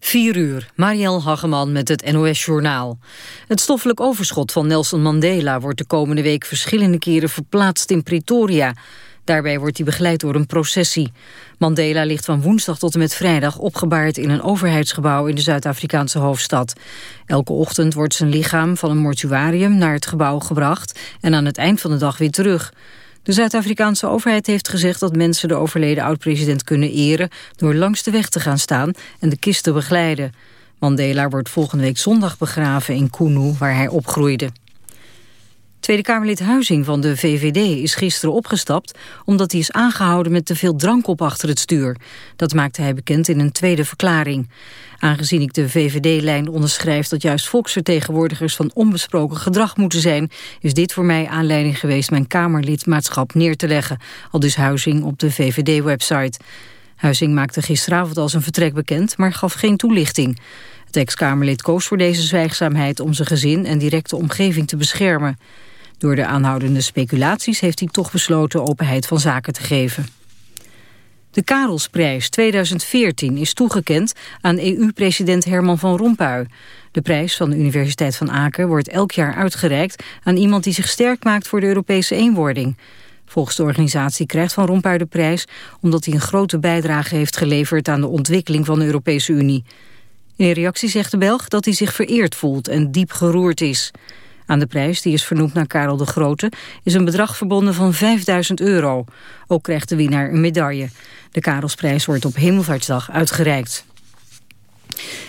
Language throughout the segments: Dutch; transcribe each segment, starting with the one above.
4 uur, Marielle Hageman met het NOS-journaal. Het stoffelijk overschot van Nelson Mandela wordt de komende week verschillende keren verplaatst in Pretoria. Daarbij wordt hij begeleid door een processie. Mandela ligt van woensdag tot en met vrijdag opgebaard in een overheidsgebouw in de Zuid-Afrikaanse hoofdstad. Elke ochtend wordt zijn lichaam van een mortuarium naar het gebouw gebracht en aan het eind van de dag weer terug. De Zuid-Afrikaanse overheid heeft gezegd dat mensen de overleden oud-president kunnen eren door langs de weg te gaan staan en de kist te begeleiden. Mandela wordt volgende week zondag begraven in Kunu, waar hij opgroeide. Tweede Kamerlid Huizing van de VVD is gisteren opgestapt... omdat hij is aangehouden met te veel drank op achter het stuur. Dat maakte hij bekend in een tweede verklaring. Aangezien ik de VVD-lijn onderschrijf dat juist volksvertegenwoordigers van onbesproken gedrag moeten zijn, is dit voor mij aanleiding geweest mijn Kamerlidmaatschap neer te leggen, al dus Huizing op de VVD-website. Huizing maakte gisteravond al zijn vertrek bekend, maar gaf geen toelichting. Het ex-Kamerlid koos voor deze zwijgzaamheid om zijn gezin en directe omgeving te beschermen. Door de aanhoudende speculaties heeft hij toch besloten openheid van zaken te geven. De Karelsprijs 2014 is toegekend aan EU-president Herman van Rompuy. De prijs van de Universiteit van Aken wordt elk jaar uitgereikt... aan iemand die zich sterk maakt voor de Europese eenwording. Volgens de organisatie krijgt Van Rompuy de prijs... omdat hij een grote bijdrage heeft geleverd aan de ontwikkeling van de Europese Unie. In reactie zegt de Belg dat hij zich vereerd voelt en diep geroerd is... Aan de prijs, die is vernoemd naar Karel de Grote, is een bedrag verbonden van 5000 euro. Ook krijgt de winnaar een medaille. De Karelsprijs wordt op Hemelvaartsdag uitgereikt.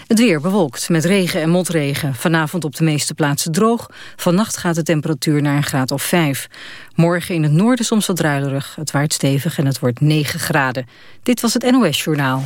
Het weer bewolkt met regen en motregen. Vanavond op de meeste plaatsen droog. Vannacht gaat de temperatuur naar een graad of 5. Morgen in het noorden soms wat druilerig. Het waait stevig en het wordt 9 graden. Dit was het NOS Journaal.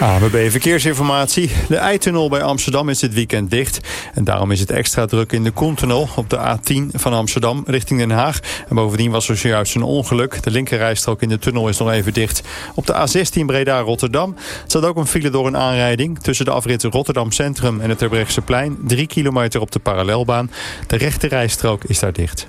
ABB Verkeersinformatie. De Eitunnel bij Amsterdam is dit weekend dicht. En daarom is het extra druk in de Koentunnel op de A10 van Amsterdam richting Den Haag. En bovendien was er zojuist een ongeluk. De linkerrijstrook in de tunnel is nog even dicht. Op de A16 Breda-Rotterdam staat ook een file door een aanrijding... tussen de afritten Rotterdam Centrum en het plein. Drie kilometer op de parallelbaan. De rechterrijstrook is daar dicht.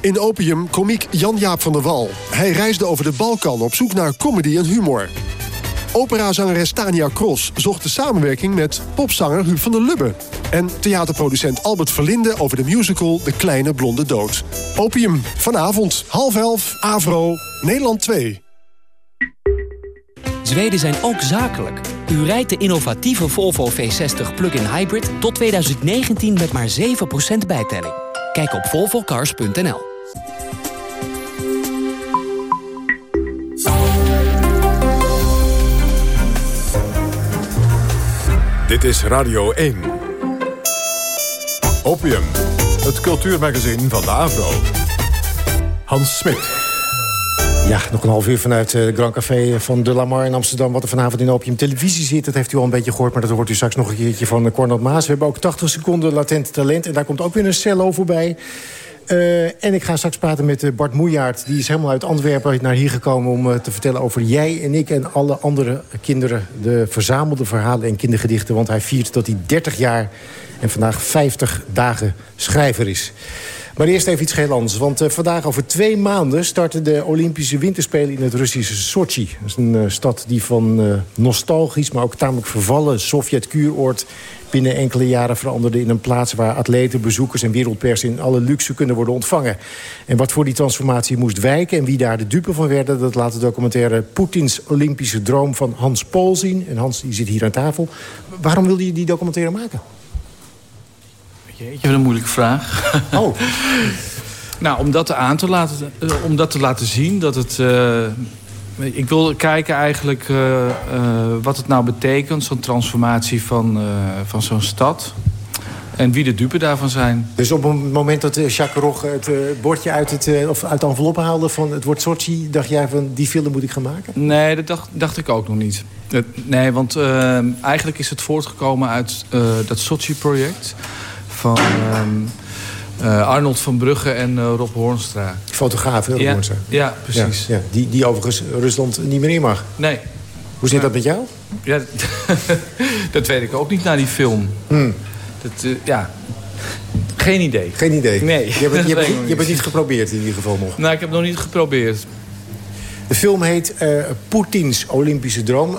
In Opium komiek Jan-Jaap van der Wal. Hij reisde over de Balkan op zoek naar comedy en humor. Operazangeres Tania Cross zocht de samenwerking met popzanger Huub van der Lubbe. En theaterproducent Albert Verlinde over de musical De Kleine Blonde Dood. Opium, vanavond, half elf, Avro, Nederland 2. Zweden zijn ook zakelijk. U rijdt de innovatieve Volvo V60 plug-in hybrid tot 2019 met maar 7% bijtelling. Kijk op volvocars.nl. Dit is Radio 1. Opium, het cultuurmagazin van de Avro. Hans Smit. Ja, nog een half uur vanuit het Grand Café van De Lamar in Amsterdam... wat er vanavond in Opium Televisie zit. Dat heeft u al een beetje gehoord, maar dat hoort u straks nog een keertje van Cornel Maas. We hebben ook 80 seconden latent talent en daar komt ook weer een cello voorbij... Uh, en ik ga straks praten met uh, Bart Moejaert. Die is helemaal uit Antwerpen naar hier gekomen om uh, te vertellen over jij en ik en alle andere kinderen. De verzamelde verhalen en kindergedichten. Want hij viert dat hij 30 jaar en vandaag 50 dagen schrijver is. Maar eerst even iets heel anders. Want vandaag over twee maanden starten de Olympische Winterspelen in het Russische Sochi. Dat is een stad die van nostalgisch, maar ook tamelijk vervallen Sovjet-kuuroord binnen enkele jaren veranderde in een plaats... waar atleten, bezoekers en wereldpers in alle luxe kunnen worden ontvangen. En wat voor die transformatie moest wijken en wie daar de dupe van werden... dat laat de documentaire Poetins Olympische Droom van Hans Pol zien. En Hans die zit hier aan tafel. Waarom wilde je die documentaire maken? Jeetje, wat een moeilijke vraag. Oh. nou, om dat, aan te laten, uh, om dat te laten zien, dat het... Uh, ik wil kijken eigenlijk uh, wat het nou betekent, zo'n transformatie van, van zo'n stad. En wie de dupe daarvan zijn. Dus op het moment dat Jacques Rog het bordje uit, het, of uit de envelop haalde van het woord Sochi... dacht jij van die film moet ik gaan maken? Nee, dat dacht, dacht ik ook nog niet. Nee, want uh, eigenlijk is het voortgekomen uit uh, dat Sochi-project... van uh, Arnold van Brugge en Rob Hoornstra. Fotograaf, heel ja, Hoornstra. Ja, precies. Ja, ja. Die, die overigens Rusland niet meer in mag. Nee. Hoe zit dat met jou? Ja, dat weet ik ook niet na die film. Hmm. Dat, ja, geen idee. Geen idee? Nee. Je hebt, je hebt, je hebt het niet geprobeerd in ieder geval nog? Nou, ik heb het nog niet geprobeerd. De film heet uh, Poetins Olympische Droom.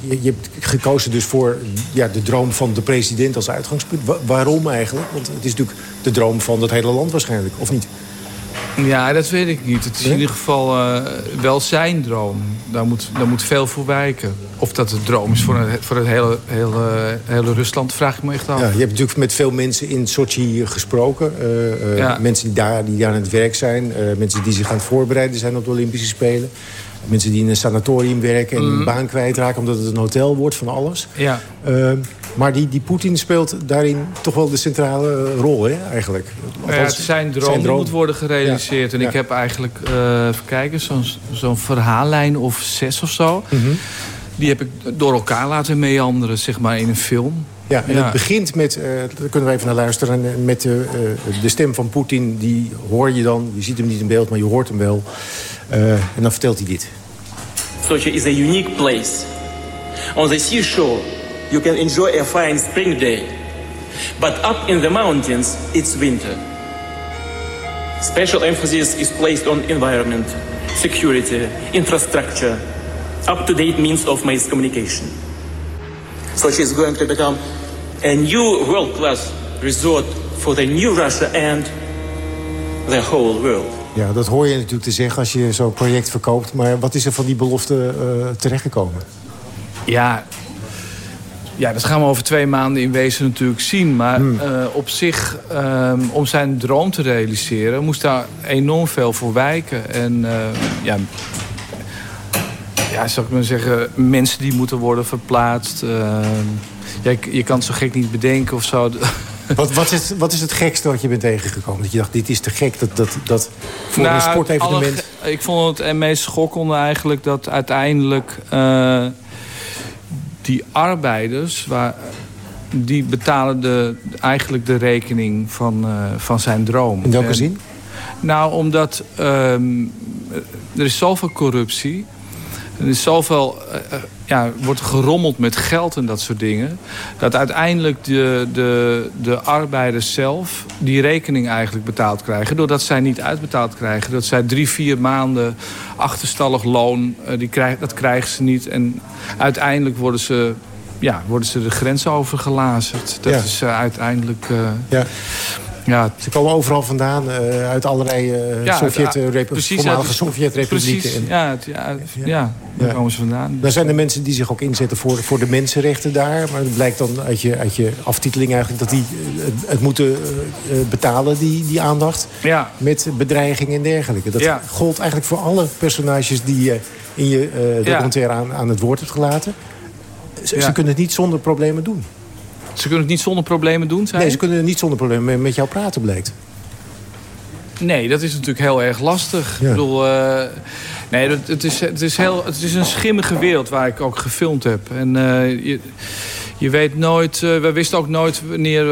Je, je, hebt gekozen dus voor ja, de droom van de president als uitgangspunt. Wa waarom eigenlijk? Want het is natuurlijk de droom van het hele land waarschijnlijk, of niet? Ja, dat weet ik niet. Het is in ieder geval uh, wel zijn droom. Daar moet, daar moet veel voor wijken. Of dat de droom is voor het, voor het hele, hele, hele Rusland, vraag ik me echt af. Ja, je hebt natuurlijk met veel mensen in Sochi gesproken. Uh, uh, ja. Mensen die daar, die daar aan het werk zijn. mensen die zich aan het voorbereiden zijn op de Olympische Spelen. Mensen die in een sanatorium werken en Mhm. hun baan kwijtraken... omdat het een hotel wordt van alles. Ja. maar die, die Poetin speelt daarin toch wel de centrale rol, hè, eigenlijk. Ja, het zijn droom, zijn droom. moet worden gerealiseerd. Ja. En Ja. ik heb eigenlijk, uh, even kijken, zo'n zo'n verhaallijn of zes of zo. Mhm. Die heb ik door elkaar laten meanderen, zeg maar, in een film. Ja, en het begint met, uh, daar kunnen we even naar luisteren... met de, uh, de stem van Poetin, die hoor je dan. Je ziet hem niet in beeld, maar je hoort hem wel. Uh, en dan vertelt hij dit. Sochi is a unique place. On the seashore, you can enjoy a fine spring day. But up in the mountains, it's winter. Special emphasis is placed on environment, security, infrastructure, up-to-date means of mass communication. Sochi is going to become a new world-class resort for the new Russia and the whole world. Ja, dat hoor je natuurlijk te zeggen als je zo'n project verkoopt. Maar wat is er van die belofte uh, terechtgekomen? Ja, ja, dat gaan we over twee maanden in wezen natuurlijk zien. Maar hmm. uh, op zich, um, om zijn droom te realiseren... moest daar enorm veel voor wijken. En uh, ja, ja, zou ik maar zeggen, mensen die moeten worden verplaatst. Uh, ja, je kan het zo gek niet bedenken of zo. Wat, wat, is, wat is het gekste wat je bent tegengekomen? Dat je dacht, dit is te gek, dat, dat, dat voor nou, een sportevenement... Alle, ik vond het meest schokkende eigenlijk dat uiteindelijk... Uh, die arbeiders, waar, die betalen de, eigenlijk de rekening van, uh, van zijn droom. In welke en, zin? Nou, omdat um, er is zoveel corruptie... Er is zoveel, uh, ja, wordt gerommeld met geld en dat soort dingen. Dat uiteindelijk de, de, de arbeiders zelf die rekening eigenlijk betaald krijgen. Doordat zij niet uitbetaald krijgen. Dat zij drie, vier maanden achterstallig loon, uh, die krijg, dat krijgen ze niet. En uiteindelijk worden ze, ja, worden ze de grens overgelazerd. Dat ja. is uh, uiteindelijk... ja. Ja. Ze komen overal vandaan, uh, uit allerlei uh, ja, Sovjet, uh, precies, voormalige Sovjet-republieken. Ja, ja, ja, daar komen ze vandaan. Daar zijn de mensen die zich ook inzetten voor, voor de mensenrechten daar. Maar het blijkt dan uit je, uit je aftiteling eigenlijk... dat die het, moeten betalen, die, die aandacht. Ja. Met bedreigingen en dergelijke. Dat gold eigenlijk voor alle personages die je in je documentaire aan, aan het woord hebt gelaten. Ze, ze kunnen het niet zonder problemen doen. Ze kunnen het niet zonder problemen doen, zijn? Nee, ze kunnen niet zonder problemen met jou praten, blijkt. Nee, dat is natuurlijk heel erg lastig. Ja. Ik bedoel, uh, nee, het, het, is, het, is heel, het is een schimmige wereld waar ik ook gefilmd heb. En uh, je, je weet nooit, uh, we wisten ook nooit wanneer,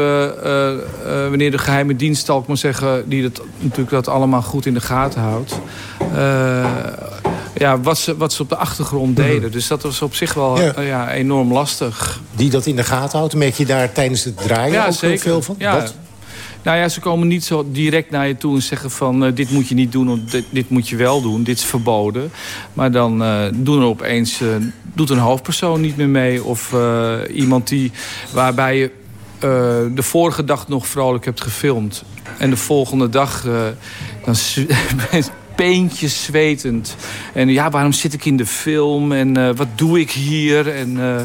wanneer de geheime dienst, zal ik maar zeggen, die dat, natuurlijk dat allemaal goed in de gaten houdt. Ja, wat ze, wat ze op de achtergrond deden. Mm -hmm. Dus dat was op zich wel ja. ja. enorm lastig. Die dat in de gaten houdt, merk je daar tijdens het draaien ja, ook zeker. veel van? Ja. Wat? Nou ja, ze komen niet zo direct naar je toe en zeggen van... Uh, dit moet je niet doen of dit, dit, moet je wel doen, dit is verboden. Maar dan uh, doen er opeens, uh, doet een hoofdpersoon niet meer mee... of iemand die, waarbij je de vorige dag nog vrolijk hebt gefilmd... en de volgende dag dan peentjes zwetend. En ja, waarom zit ik in de film? En uh, wat doe ik hier? En uh,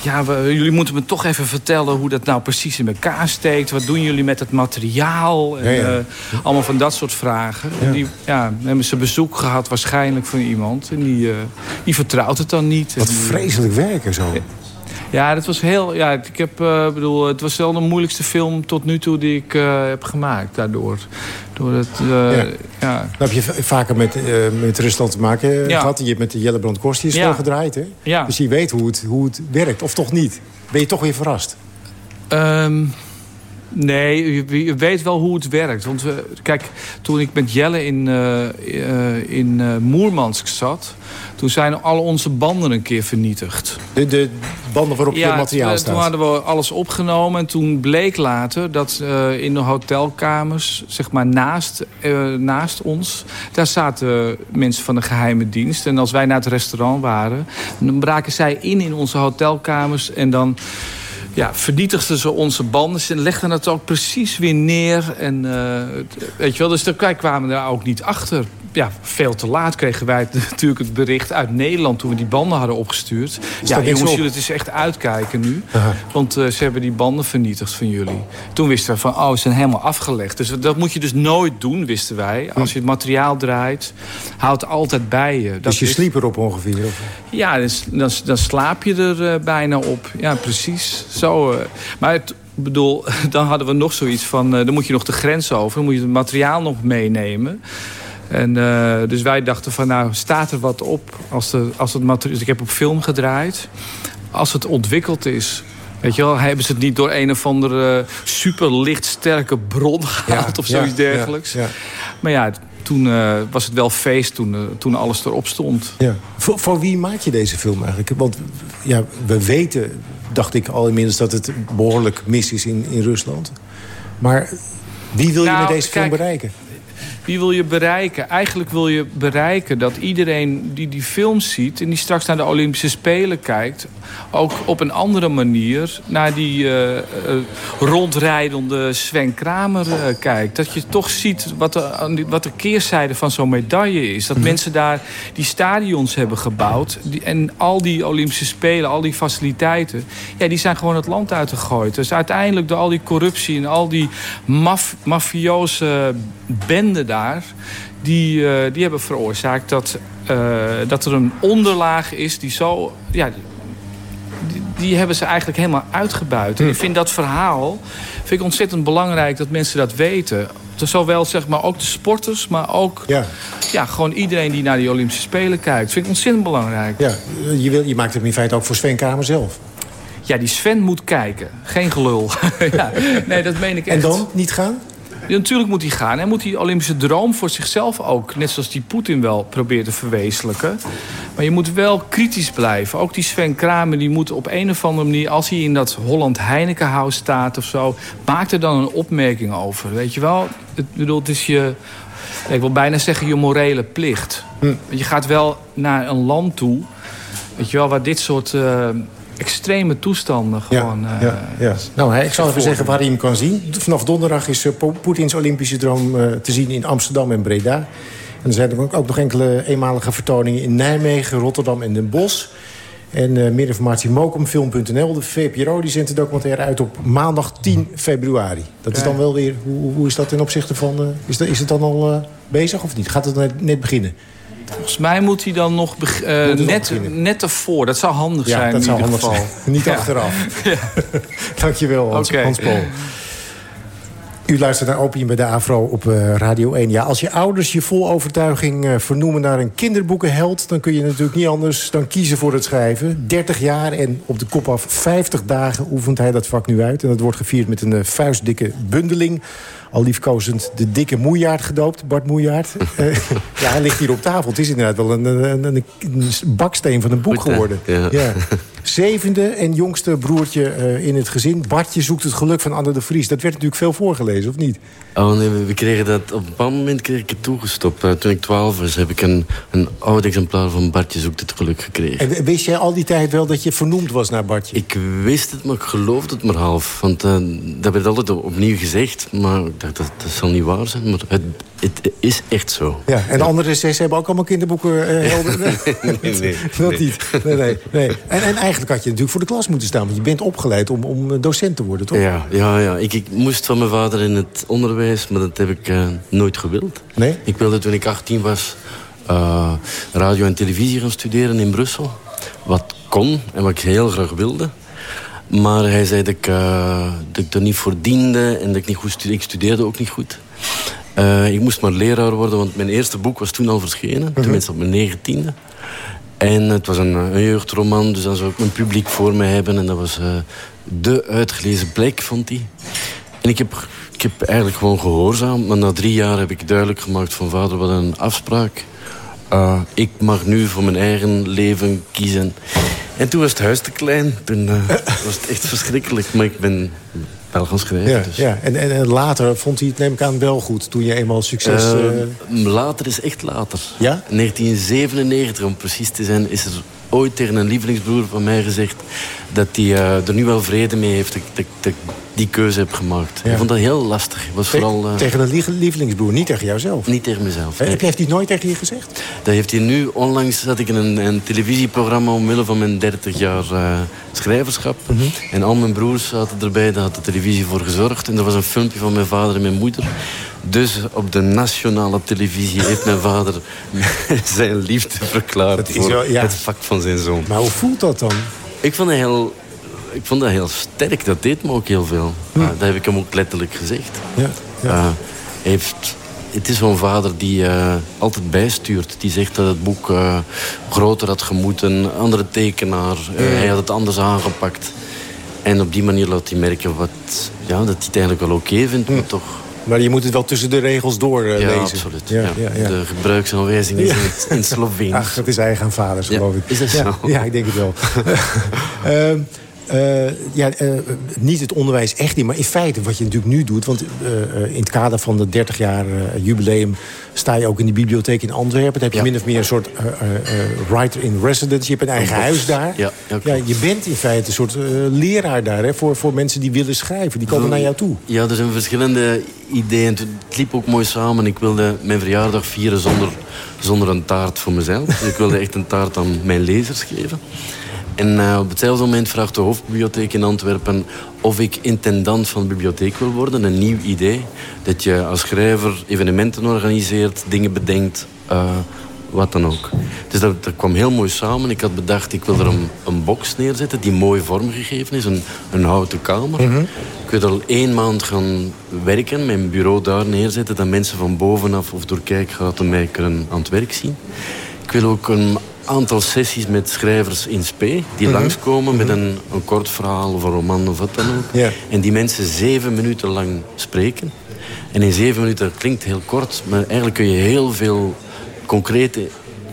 ja, we, jullie moeten me toch even vertellen hoe dat nou precies in elkaar steekt. Wat doen jullie met het materiaal? En, ja, ja. allemaal van dat soort vragen. En die ja, hebben ze bezoek gehad waarschijnlijk van iemand. En die, die vertrouwt het dan niet. Wat vreselijk werken zo. Ja, dat was heel. Ja, ik heb, uh, bedoel, het was wel de moeilijkste film tot nu toe die ik uh, heb gemaakt daardoor. Door het, uh, ja. heb je vaker met, met Rusland te maken ja. gehad. Je hebt met de Jellebrand Kost ja. gedraaid, hè? Ja. Dus je weet hoe het, hoe het werkt, of toch niet? Ben je toch weer verrast? Um, Nee, je, je, weet wel hoe het werkt. Want we, kijk, toen ik met Jelle in, uh, uh, in uh, Moermansk zat... toen zijn al onze banden een keer vernietigd. De, de banden waarop ja, je materiaal staat? toen hadden we alles opgenomen. En toen bleek later dat in de hotelkamers, zeg maar naast, naast ons... daar zaten mensen van de geheime dienst. En als wij naar het restaurant waren... dan braken zij in in onze hotelkamers en dan ja, vernietigden ze onze banden. Ze legden het ook precies weer neer. En, uh, weet je wel, dus wij kwamen daar ook niet achter. Ja, veel te laat kregen wij natuurlijk het bericht uit Nederland... toen we die banden hadden opgestuurd. Is ja, jongens, op? jullie het is echt uitkijken nu. Aha. Want uh, ze hebben die banden vernietigd van jullie. Toen wisten we van, oh, ze zijn helemaal afgelegd. Dus dat moet je dus nooit doen, wisten wij. Als je het materiaal draait, houd het altijd bij je. Dat dus je is- sliep erop ongeveer? Of? ja, dus, dan, dan slaap je er eh, bijna op. Ja, precies. Zo, eh. maar het, ik bedoel, dan hadden we nog zoiets van... eh, dan moet je nog de grens over. Dan moet je het materiaal nog meenemen. En, eh, dus wij dachten van, nou, staat er wat op? Als, de, als het materiaal... Dus ik heb op film gedraaid. Als het ontwikkeld is... Weet je wel, hebben ze het niet door een of andere super lichtsterke bron gehaald of zoiets ja, dergelijks. Ja. Maar ja, toen eh, was het wel feest toen, eh, toen alles erop stond. Ja. Voor, voor wie maak je deze film eigenlijk? Want ja, we weten, dacht ik al inmiddels... dat het behoorlijk mis is in, in Rusland. Maar wie wil je Nou, met deze film kijk, bereiken? Wie wil je bereiken? Eigenlijk wil je bereiken dat iedereen die die film ziet... en die straks naar de Olympische Spelen kijkt... ook op een andere manier naar die eh, eh, rondrijdende Sven Kramer eh, kijkt. Dat je toch ziet wat de, wat de keerzijde van zo'n medaille is. Dat mensen daar die stadions hebben gebouwd... Die, en al die Olympische Spelen, al die faciliteiten... ja, die zijn gewoon het land uitgegooid. Dus uiteindelijk door al die corruptie en al die maf mafioze benden daar... die, eh, die hebben veroorzaakt dat, eh, dat er een onderlaag is die zo... Ja, die, die hebben ze eigenlijk helemaal uitgebuit. En ik vind dat verhaal vind ik ontzettend belangrijk dat mensen dat weten. Zowel zeg maar ook de sporters, maar ook Ja. ja, gewoon iedereen die naar die Olympische Spelen kijkt. vind ik ontzettend belangrijk. Ja, je, wil, je maakt het in feite ook voor Sven Kramer zelf. Ja, die Sven moet kijken. Geen gelul. ja, nee, dat meen ik echt. En dan niet gaan? Ja, natuurlijk moet hij gaan. Hij moet die Olympische droom voor zichzelf ook... net zoals die Poetin wel probeert te verwezenlijken. Maar je moet wel kritisch blijven. Ook die Sven Kramer die moet op een of andere manier... als hij in dat Holland Heinekenhuis staat of zo... maak er dan een opmerking over. Weet je wel? Het, bedoel, het is je... Ik wil bijna zeggen je morele plicht. Hm. Je gaat wel naar een land toe... Weet je wel, waar dit soort... eh, extreme toestanden gewoon... eh, ja, ja. Nou, hè, ik zal even zeggen waar hij hem kan zien. Vanaf donderdag is eh, Po- Poetins Olympische droom eh, te zien in Amsterdam en Breda. En er zijn er ook ook nog enkele eenmalige vertoningen in Nijmegen, Rotterdam en Den Bosch. En eh, meer informatie mokumfilm.nl. De VPRO die zendt de documentaire uit op maandag 10 februari. Dat is dan wel weer... Hoe, hoe is dat ten opzichte van... eh, is, dat, is het dan al eh, bezig of niet? Gaat het net, net beginnen? Volgens mij moet hij dan nog eh, net, net ervoor. Dat zou handig Ja, zijn dat in zou ieder handig geval. zijn. Niet Ja. achteraf. Dankjewel, Hans, Oké. Hans Pol. U luistert naar Opium bij de Afro op eh, Radio 1. Ja, als je ouders je vol overtuiging eh, vernoemen naar een kinderboekenheld... dan kun je natuurlijk niet anders dan kiezen voor het schrijven. 30 jaar en op de kop af 50 dagen oefent hij dat vak nu uit. En dat wordt gevierd met een eh, vuistdikke bundeling. Al liefkozend de dikke moejaard gedoopt, Bart Moejaard. Eh, ja, hij ligt hier op tafel. Het is inderdaad wel een, een, een, een baksteen van een boek geworden. Ja. Zevende en jongste broertje eh, in het gezin. Bartje zoekt het geluk van Anne de Vries. Dat werd natuurlijk veel voorgelezen, of niet? Oh nee, we, kregen dat... Op een bepaald moment kreeg ik het toegestopt. Eh, toen ik 12 was, heb ik een, een oud exemplaar van Bartje zoekt het geluk gekregen. En wist jij al die tijd wel dat je vernoemd was naar Bartje? Ik wist het, maar ik geloofde het maar half. Want eh, dat werd altijd op- opnieuw gezegd. Maar ik dacht, dat, dat zal niet waar zijn. Maar het het is echt zo. Ja, en de andere zes hebben ook allemaal kinderboeken uh, helder. nee, nee, nee, Dat niet. Nee, nee, nee. En, en eigenlijk had je natuurlijk voor de klas moeten staan. Want je bent opgeleid om, om docent te worden, toch? Ja, ja, ja. Ik, ik moest van mijn vader in het onderwijs, maar dat heb ik uh, nooit gewild. Nee? Ik wilde toen ik 18 was uh, radio en televisie gaan studeren in Brussel. Wat kon en wat ik heel graag wilde. Maar hij zei dat ik, uh, dat ik er niet voor diende en dat ik niet goed studeerde. Ik studeerde ook niet goed. Uh, ik moest maar leraar worden, want mijn eerste boek was toen al verschenen. -hmm. Tenminste op mijn negentiende. En het was een, een, jeugdroman, dus dan zou ik mijn publiek voor mij hebben. En dat was uh, de uitgelezen plek, vond hij. En ik heb, ik heb eigenlijk gewoon gehoorzaamd. Maar na drie jaar heb ik duidelijk gemaakt van vader, wat een afspraak. Uh, ik mag nu voor mijn eigen leven kiezen. En toen was het huis te klein. Toen uh, was het echt verschrikkelijk. Maar ik ben schrijven. Ja, dus. ja. En, en, en, later vond hij het, neem ik aan, wel goed. Toen je eenmaal succes... Uh, later is echt later. Ja? 1997, om precies te zijn, is er ooit tegen een lievelingsbroer van mij gezegd... dat hij er nu wel vrede mee heeft dat, dat, dat ik die keuze heb gemaakt. Ja. Ik vond dat heel lastig. Het was Te vooral, uh, tegen een lievelingsbroer, niet tegen jouzelf? Niet tegen mezelf. Nee. Heb, heeft hij nooit tegen je gezegd? Dat heeft hij nu. Onlangs zat ik in een, een televisieprogramma... omwille van mijn 30 jaar uh, schrijverschap. Mhm. Mm -hmm. En al mijn broers zaten erbij. Daar had de televisie voor gezorgd. En er was een filmpje van mijn vader en mijn moeder. Dus op de nationale televisie heeft mijn vader zijn liefde verklaard... voor wel, ja. het vak van zijn zoon. Maar hoe voelt dat dan? Ik vond het heel ik vond dat heel sterk. Dat deed me ook heel veel. Hm. Uh, dat heb ik hem ook letterlijk gezegd. Ja, ja. Uh, heeft, het is zo'n vader die uh, altijd bijstuurt. Die zegt dat het boek groter had gemoeten. Andere tekenaar. Hij had het anders aangepakt. En op die manier laat hij merken wat, ja, dat hij het eigenlijk wel oké okay vindt. Hm. Maar toch... Maar je moet het wel tussen de regels door uh, ja. Absoluut. Ja, ja, De gebruiksaanwijzing is in, Sloveens. Ach, het is eigen aan vaders, geloof ik. Is dat ja, zo? Ja, ik denk het wel. uh, Uh, ja, uh, niet het onderwijs echt niet, maar in feite wat je natuurlijk nu doet... want uh, in het kader van de 30 jaar jubileum sta je ook in de bibliotheek in Antwerpen. Dan heb je ja. min of meer een soort writer in residence. Je hebt een eigen huis daar. Ja, ja, je bent in feite een soort leraar daar hè, voor, voor mensen die willen schrijven. Die komen naar jou toe. Ja, er zijn verschillende ideeën. Het liep ook mooi samen. Ik wilde mijn verjaardag vieren zonder, zonder een taart voor mezelf. ik wilde echt een taart aan mijn lezers geven. En uh, op hetzelfde moment vraagt de hoofdbibliotheek in Antwerpen... of ik intendant van de bibliotheek wil worden. Een nieuw idee. Dat je als schrijver evenementen organiseert, dingen bedenkt... Uh, wat dan ook. Dus dat, dat, kwam heel mooi samen. Ik had bedacht, ik wil er een, een box neerzetten... die mooi vormgegeven is, een, een houten kamer. Mm -hmm. Ik wil er al één maand gaan werken, mijn bureau daar neerzetten... dat mensen van bovenaf of door kijkgaten mij kunnen aan het werk zien. Ik wil ook een aantal sessies met schrijvers in spe... die Mhm. mm -hmm. langskomen met een, een kort verhaal of een roman of wat dan ook. En die mensen zeven minuten lang spreken. En in zeven minuten, dat klinkt heel kort... maar eigenlijk kun je heel veel concrete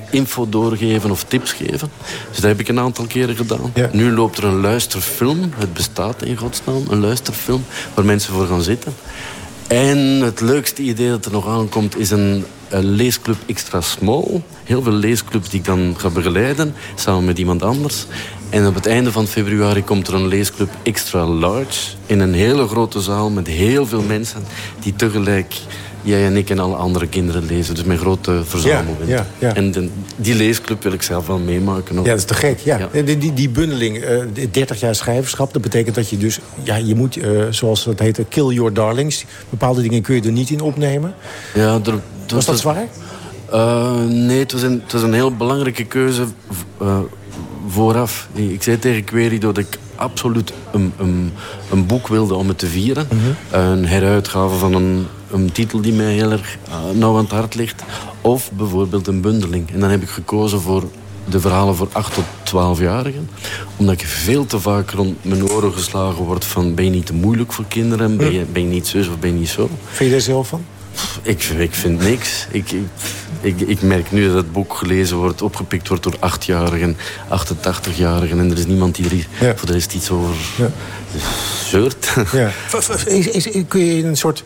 info doorgeven of tips geven. Dus dat heb ik een aantal keren gedaan. Ja. Nu loopt er een luisterfilm. Het bestaat in godsnaam, een luisterfilm... waar mensen voor gaan zitten. En het leukste idee dat er nog aankomt is een leesclub extra small. Heel veel leesclubs die ik dan ga begeleiden, samen met iemand anders. En op het einde van februari komt er een leesclub extra large... in een hele grote zaal met heel veel mensen... die tegelijk jij en ik en alle andere kinderen lezen. Dus mijn grote verzameling. Ja, ja, ja. En de, die leesclub wil ik zelf wel meemaken. Ook. Ja, dat is te gek. Ja. Die, die, die, bundeling, uh, 30 jaar schrijverschap... dat betekent dat je dus... Ja, je moet, uh, zoals dat heet, kill your darlings. Bepaalde dingen kun je er niet in opnemen. Ja, er, was, dat zwaar? Uh, nee, het was, een, het was een heel belangrijke keuze vooraf. Ik zei tegen Querido dat ik absoluut een, een, een, boek wilde om het te vieren. Mm -hmm. Een heruitgave van een, een titel die mij heel erg uh, nauw aan het hart ligt. Of bijvoorbeeld een bundeling. En dan heb ik gekozen voor de verhalen voor 8 tot 12-jarigen. Omdat ik veel te vaak rond mijn oren geslagen word van... ben je niet te moeilijk voor kinderen? Ben je, ben je niet zus of ben je niet zo? Vind je daar zelf van? Ik, ik vind niks. Ik, ik, ik, ik, merk nu dat het boek gelezen wordt, opgepikt wordt door 8-jarigen, 88-jarigen. En er is niemand die er ja. voor de rest iets over ja. zeurt. Ja. Is, is, kun je een soort,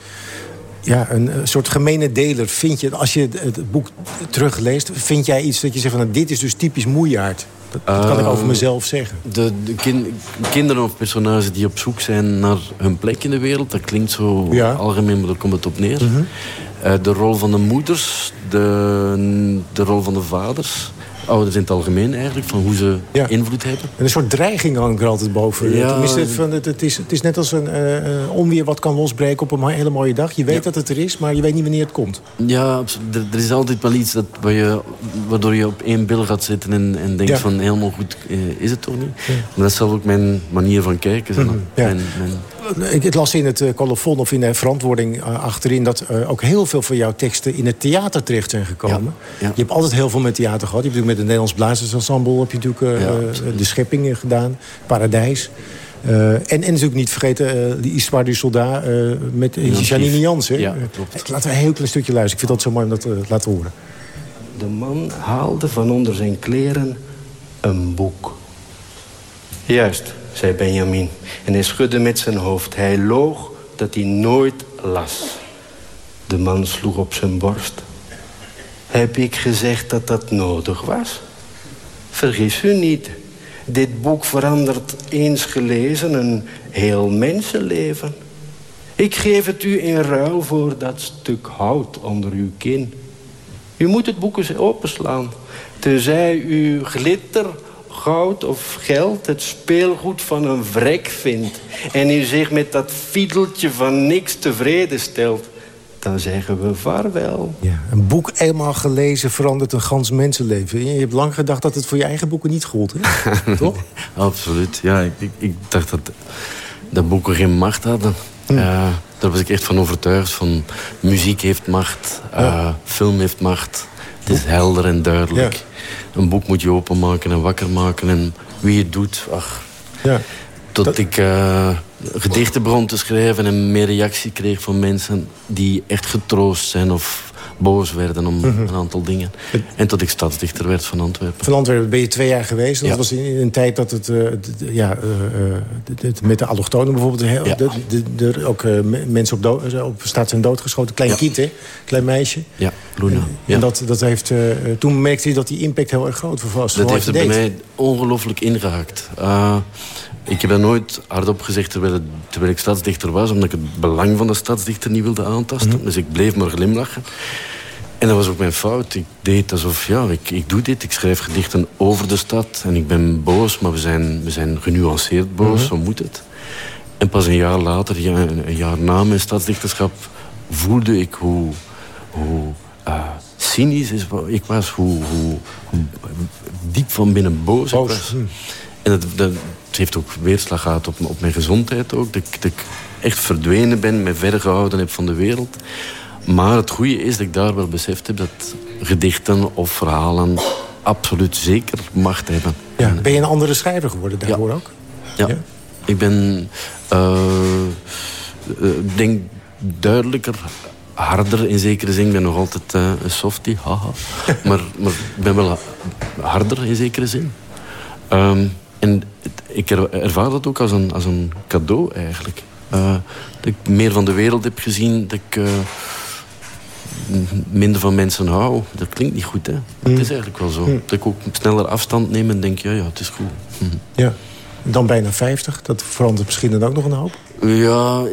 ja, een soort gemene deler, vind je, als je het, boek terugleest, vind jij iets dat je zegt van, nou, dit is dus typisch moeiaard? Dat, dat kan ik over mezelf zeggen. De, de kinderen of personages die op zoek zijn naar hun plek in de wereld... dat klinkt zo algemeen, maar daar komt het op neer. Mhm. Eh, de rol van de moeders, de, de rol van de vaders ouders in het algemeen eigenlijk, van hoe ze invloed hebben. En een soort dreiging hangt er altijd boven. Ja, Tenminste, van, het, het, is, het is net als een uh, onweer wat kan losbreken op een hele mooie dag. Je weet dat het er is, maar je weet niet wanneer het komt. Ja, er, er is altijd wel iets dat, waar je, waardoor je op één bil gaat zitten en, en denkt van helemaal goed uh, is het toch niet. Maar dat is zelf ook mijn manier van kijken. Mijn, mijn ik las in het colofon of in de verantwoording achterin... dat ook heel veel van jouw teksten in het theater terecht zijn gekomen. Je hebt altijd heel veel met theater gehad. Je hebt met het Nederlands Blazersensemble... heb je natuurlijk uh, de scheppingen gedaan, Paradijs... Uh, en, en natuurlijk niet vergeten uh, die Histoire du Soldat uh, met Janine Jansen. Ja, klopt. laten we een heel klein stukje luisteren. Ik vind dat zo mooi om dat te laten horen. De man haalde van onder zijn kleren een boek. Juist, zei Benjamin. En hij schudde met zijn hoofd. Hij loog dat hij nooit las. De man sloeg op zijn borst. Heb ik gezegd dat dat nodig was? Vergis u niet. Dit boek verandert eens gelezen een heel mensenleven. Ik geef het u in ruil voor dat stuk hout onder uw kin. U moet het boek eens openslaan. Tenzij u glitter, goud of geld het speelgoed van een vrek vindt... en u zich met dat fiedeltje van niks tevreden stelt dan zeggen we vaarwel. Ja, een boek eenmaal gelezen verandert een gans mensenleven. Je hebt lang gedacht dat het voor je eigen boeken niet gold, hè? toch? Absoluut, ja. Ik, ik, dacht dat, dat boeken geen macht hadden. Hm. Uh, daar was ik echt van overtuigd. Van, muziek heeft macht, uh, film heeft macht. Het is helder en duidelijk. Een boek moet je openmaken en wakker maken. En wie het doet, ach... Ja. Tot ik uh, gedichten begon te schrijven en meer reactie kreeg van mensen die echt getroost zijn of boos werden om mhm. een aantal dingen. En tot ik stadsdichter werd van Antwerpen. Van Antwerpen ben je twee jaar geweest. Dat was in, een tijd dat het, uh, ja, uh, met de allochtonen bijvoorbeeld... Heel, ja. de, de, ook mensen op, dood, op staat zijn doodgeschoten. Klein kind, hè? Klein meisje. Ja, Luna. En dat, dat heeft, toen merkte hij dat die impact heel erg groot was. Dat heeft er bij mij ongelooflijk ingehakt. Ik heb dat nooit hardop gezegd terwijl, terwijl, ik stadsdichter was... omdat ik het belang van de stadsdichter niet wilde aantasten. Mhm. Dus ik bleef maar glimlachen. En dat was ook mijn fout. Ik deed alsof, ja, ik, ik doe dit. Ik schrijf gedichten over de stad. En ik ben boos, maar we zijn, we zijn genuanceerd boos. Mm Zo moet het. En pas een jaar later, ja, een jaar na mijn stadsdichterschap... voelde ik hoe, hoe uh, cynisch ik was. Hoe, hoe, diep van binnen boos, boos. ik was. Hm. En dat, dat, het heeft ook weerslag gehad op, op mijn gezondheid ook. Dat, dat ik echt verdwenen ben, me vergehouden gehouden heb van de wereld. Maar het goede is dat ik daar wel beseft heb dat gedichten of verhalen absoluut zeker macht hebben. Ja, ben je een andere schrijver geworden daarvoor ook? Ja. ik ben, uh, denk duidelijker, harder in zekere zin. Ik ben nog altijd uh, een softie, haha. maar, maar ik ben wel harder in zekere zin. Um, en ik ervaar dat ook als een, als een cadeau eigenlijk. Uh, dat ik meer van de wereld heb gezien. Dat ik uh, minder van mensen hou. Dat klinkt niet goed, hè? Mm. Het is eigenlijk wel zo. Mm. Dat ik ook sneller afstand neem en denk, ja, ja, het is goed. Mm. Ja. Dan bijna 50. Dat verandert misschien dan ook nog een hoop. Ja,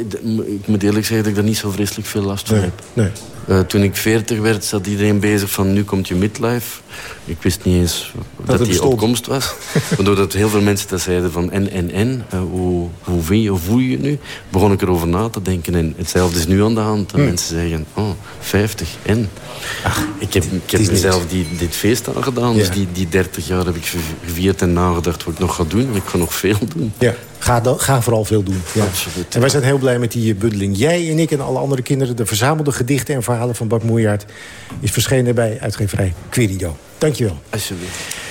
ik moet eerlijk zeggen dat ik daar niet zo vreselijk veel last van heb. Nee. Uh, toen ik 40 werd, zat iedereen bezig van nu komt je midlife. Ik wist niet eens dat, dat die opkomst was. maar doordat heel veel mensen dat zeiden van en, en, en, uh, hoe, hoe, vind je, hoe voel je je nu? Begon ik erover na te denken. En hetzelfde is nu aan de hand. Dat hm. mensen zeggen, oh, 50, en? Ach, ik heb, ik heb mezelf die, dit feest aangedaan. Ja. Dus die, die 30 jaar heb ik gevierd en nagedacht wat ik nog ga doen. ik ga nog veel doen. Ja. Ga, ga vooral veel doen. Ja. Absoluut. En wij zijn heel blij met die eh, bundeling. Jij en ik en alle andere kinderen, de verzamelde gedichten en verhalen van Bart Moejaert... is verschenen bij uitgeverij Querido. Dankjewel. Alsjeblieft.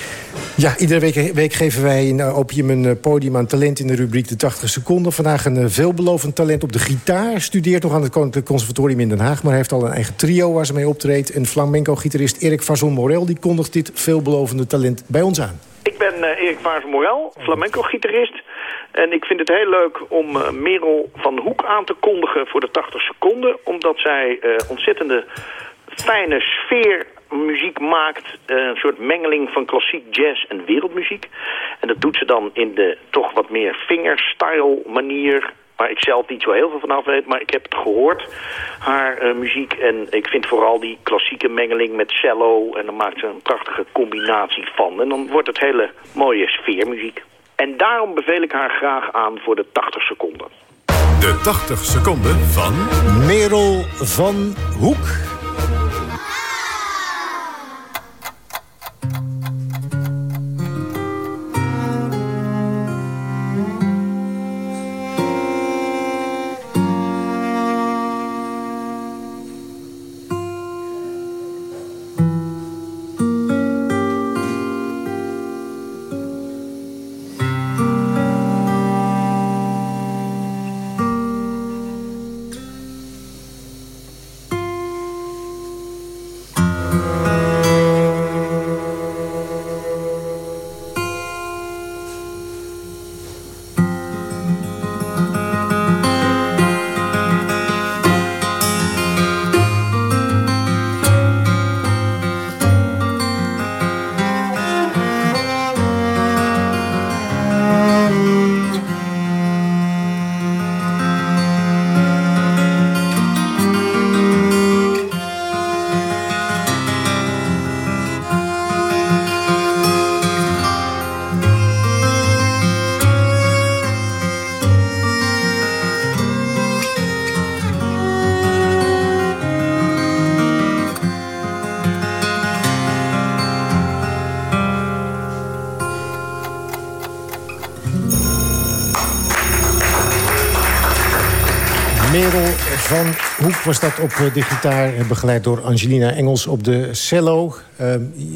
Ja, iedere week, week, geven wij in uh, Opium een uh, podium aan talent in de rubriek De 80 Seconden. Vandaag een veelbelovend talent op de gitaar. Studeert nog aan het Koninklijk Conservatorium in Den Haag... maar heeft al een eigen trio waar ze mee optreedt. Een flamenco-gitarist Erik Vazon Morel die kondigt dit veelbelovende talent bij ons aan. Ik ben Erik Vazon Morel, flamenco-gitarist. En ik vind het heel leuk om Merel van Hoek aan te kondigen voor de 80 seconden. Omdat zij ontzettende fijne sfeer muziek maakt. eh, een soort mengeling van klassiek jazz en wereldmuziek. En dat doet ze dan in de toch wat meer fingerstyle manier. Waar ik zelf niet zo heel veel van af weet. Maar ik heb het gehoord, haar eh, muziek. En ik vind vooral die klassieke mengeling met cello. En dan maakt ze een prachtige combinatie van. En dan wordt het hele mooie sfeermuziek. En daarom beveel ik haar graag aan voor de 80 seconden. De 80 seconden van... Merel van Hoek. Hoek was dat op eh, de gitaar... en begeleid door Angelina Engels op de cello. Uh,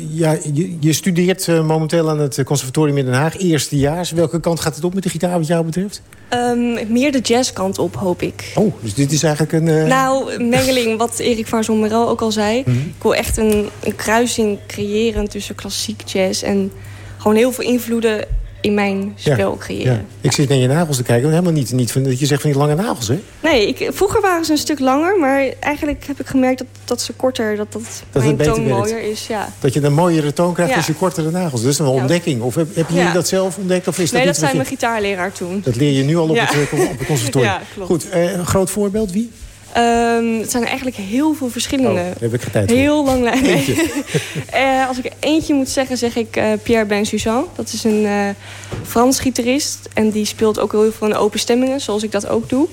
ja, je, je studeert uh, momenteel aan het conservatorium in Den Haag. Eerstejaars. Welke kant gaat het op met de gitaar wat jou betreft? Um, meer de jazzkant op, hoop ik. Oh, dus dit is eigenlijk een... Uh... Nou, mengeling, wat Erik van Sommerel ook al zei. Mm -hmm. Ik wil echt een, een kruising creëren tussen klassiek jazz... en gewoon heel veel invloeden in mijn spel ja, creëren. Ja. Ik zit naar je nagels te kijken. Helemaal niet, niet van, dat je zegt van die lange nagels, hè? Nee, ik, vroeger waren ze een stuk langer. Maar eigenlijk heb ik gemerkt dat, dat ze korter... dat, dat, dat mijn toon werkt. mooier is. Ja. Dat je een mooiere toon krijgt als je kortere nagels. Dat is een ontdekking. Of heb, heb je dat zelf ontdekt? Of is nee, dat dat wat mijn gitaarleraar toen. Dat leer je nu al op, het, eh, op het conservatorium. Ja, klopt. Goed, eh, een groot voorbeeld. Wie? Ehm, het zijn eigenlijk heel veel verschillende. Oh, heb ik geen tijd voor. Heel lang lijn. Eh, als ik eentje moet zeggen, zeg ik eh, Pierre Ben-Suzanne. Dat is een eh, Frans gitarist. En die speelt ook heel veel in open stemmingen, zoals ik dat ook doe.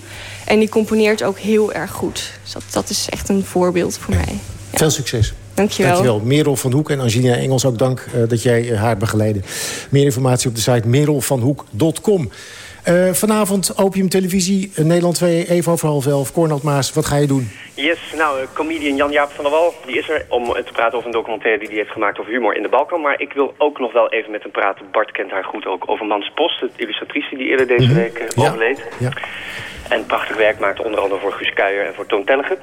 En die componeert ook heel erg goed. Dus dat, dat is echt een voorbeeld voor mij. Veel succes. Dankjewel. Dankjewel. Merel van Hoek en Angelina Engels, ook dank dat jij haar begeleidde. Meer informatie op de site merelvanhoek.com. Eh, vanavond Opium Televisie, eh, Nederland 2, even over half elf. Cornald Maas, wat ga je doen? Yes, nou, eh, comedian Jan-Jaap van der Wal, die is er om te praten over een documentaire die hij heeft gemaakt over humor in de Balkan. Maar ik wil ook nog wel even met hem praten. Bart kent haar goed ook over Mans Post, de illustratrice die eerder deze Mhm. week Ja. overleed. Ja. En prachtig werk maakte onder andere voor Guus Kuijer en voor Toon Tellige.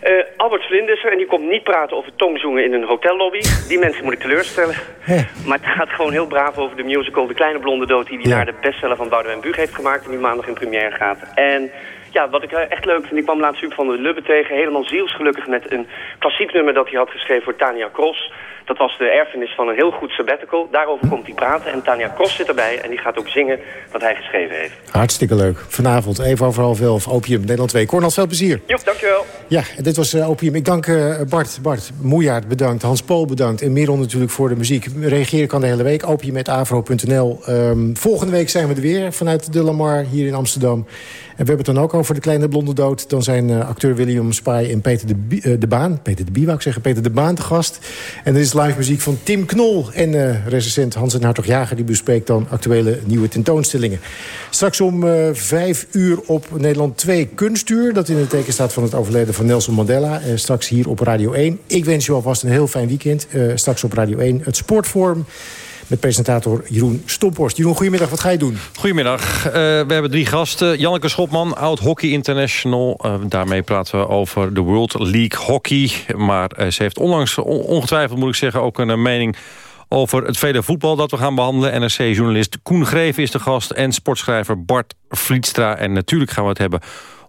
Eh, Albert Vlind is er en die komt niet praten over tongzoenen in een hotellobby. Die mensen moet ik teleurstellen. Maar het gaat gewoon heel braaf over de musical De Kleine Blonde Dood... die hij Ja. naar de bestseller van Boudewijn Buug heeft gemaakt... en die maandag in première gaat. En ja, wat ik eh, echt leuk vind, ik kwam laatst Huub van der Lubbe tegen... helemaal zielsgelukkig met een klassiek nummer dat hij had geschreven voor Tania Cross... Dat was de erfenis van een heel goed sabbatical. Daarover komt hij praten. En Tania Cross zit erbij en die gaat ook zingen wat hij geschreven heeft. Hartstikke leuk. Vanavond, even over half elf, Opium, Nederland 2. Cornald, veel plezier. Joep, dankjewel. Ja, dit was eh, Opium. Ik dank eh, Bart, Bart Moejaard bedankt, Hans Pool bedankt... en Merel natuurlijk voor de muziek. Reageren kan de hele week, opium.avro.nl. Ehm, volgende week zijn we er weer vanuit de Lamar hier in Amsterdam. We hebben het dan ook over de kleine blonde dood. Dan zijn eh, acteur William Spy en Peter de, eh, Baan... Peter de Bie ik zeggen, Peter de Baan te gast. En er is live muziek van Tim Knol en eh recensent Hans en Hartog Jager... die bespreekt dan actuele nieuwe tentoonstellingen. Straks om vijf uur op Nederland 2 Kunstuur... dat in het teken staat van het overleden van Nelson Mandela. Straks hier op Radio 1. Ik wens u alvast een heel fijn weekend. Straks op Radio 1 het Sportforum... met presentator Jeroen Stomporst. Jeroen, goedemiddag. Wat ga je doen? Goedemiddag. Eh, we hebben drie gasten. Janneke Schopman, oud Hockey International. Eh, daarmee praten we over de World League Hockey. Maar eh, ze heeft onlangs, on- ongetwijfeld moet ik zeggen... ook een mening over het vele voetbal dat we gaan behandelen. NRC-journalist Koen Greven is de gast... en sportschrijver Bart Vlietstra. En natuurlijk gaan we het hebben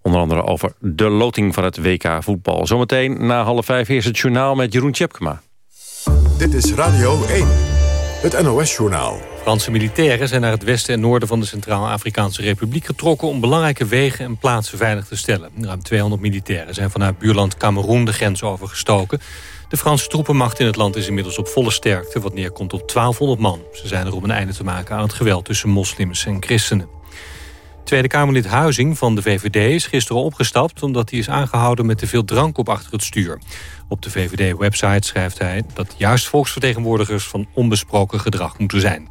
onder andere over de loting van het WK voetbal. Zometeen na half vijf eerst het journaal met Jeroen Tjepkema. Dit is Radio 1, het NOS-journaal. Franse militairen zijn naar het westen en noorden van de Centraal-Afrikaanse Republiek getrokken om belangrijke wegen en plaatsen veilig te stellen. Ruim 200 militairen zijn vanuit buurland Cameroen de grens overgestoken. De Franse troepenmacht in het land is inmiddels op volle sterkte, wat neerkomt op 1200 man. Ze zijn er om een einde te maken aan het geweld tussen moslims en christenen. Tweede Kamerlid Huizing van de VVD is gisteren opgestapt... omdat hij is aangehouden met te veel drank op achter het stuur. Op de VVD-website schrijft hij dat juist volksvertegenwoordigers... van onbesproken gedrag moeten zijn.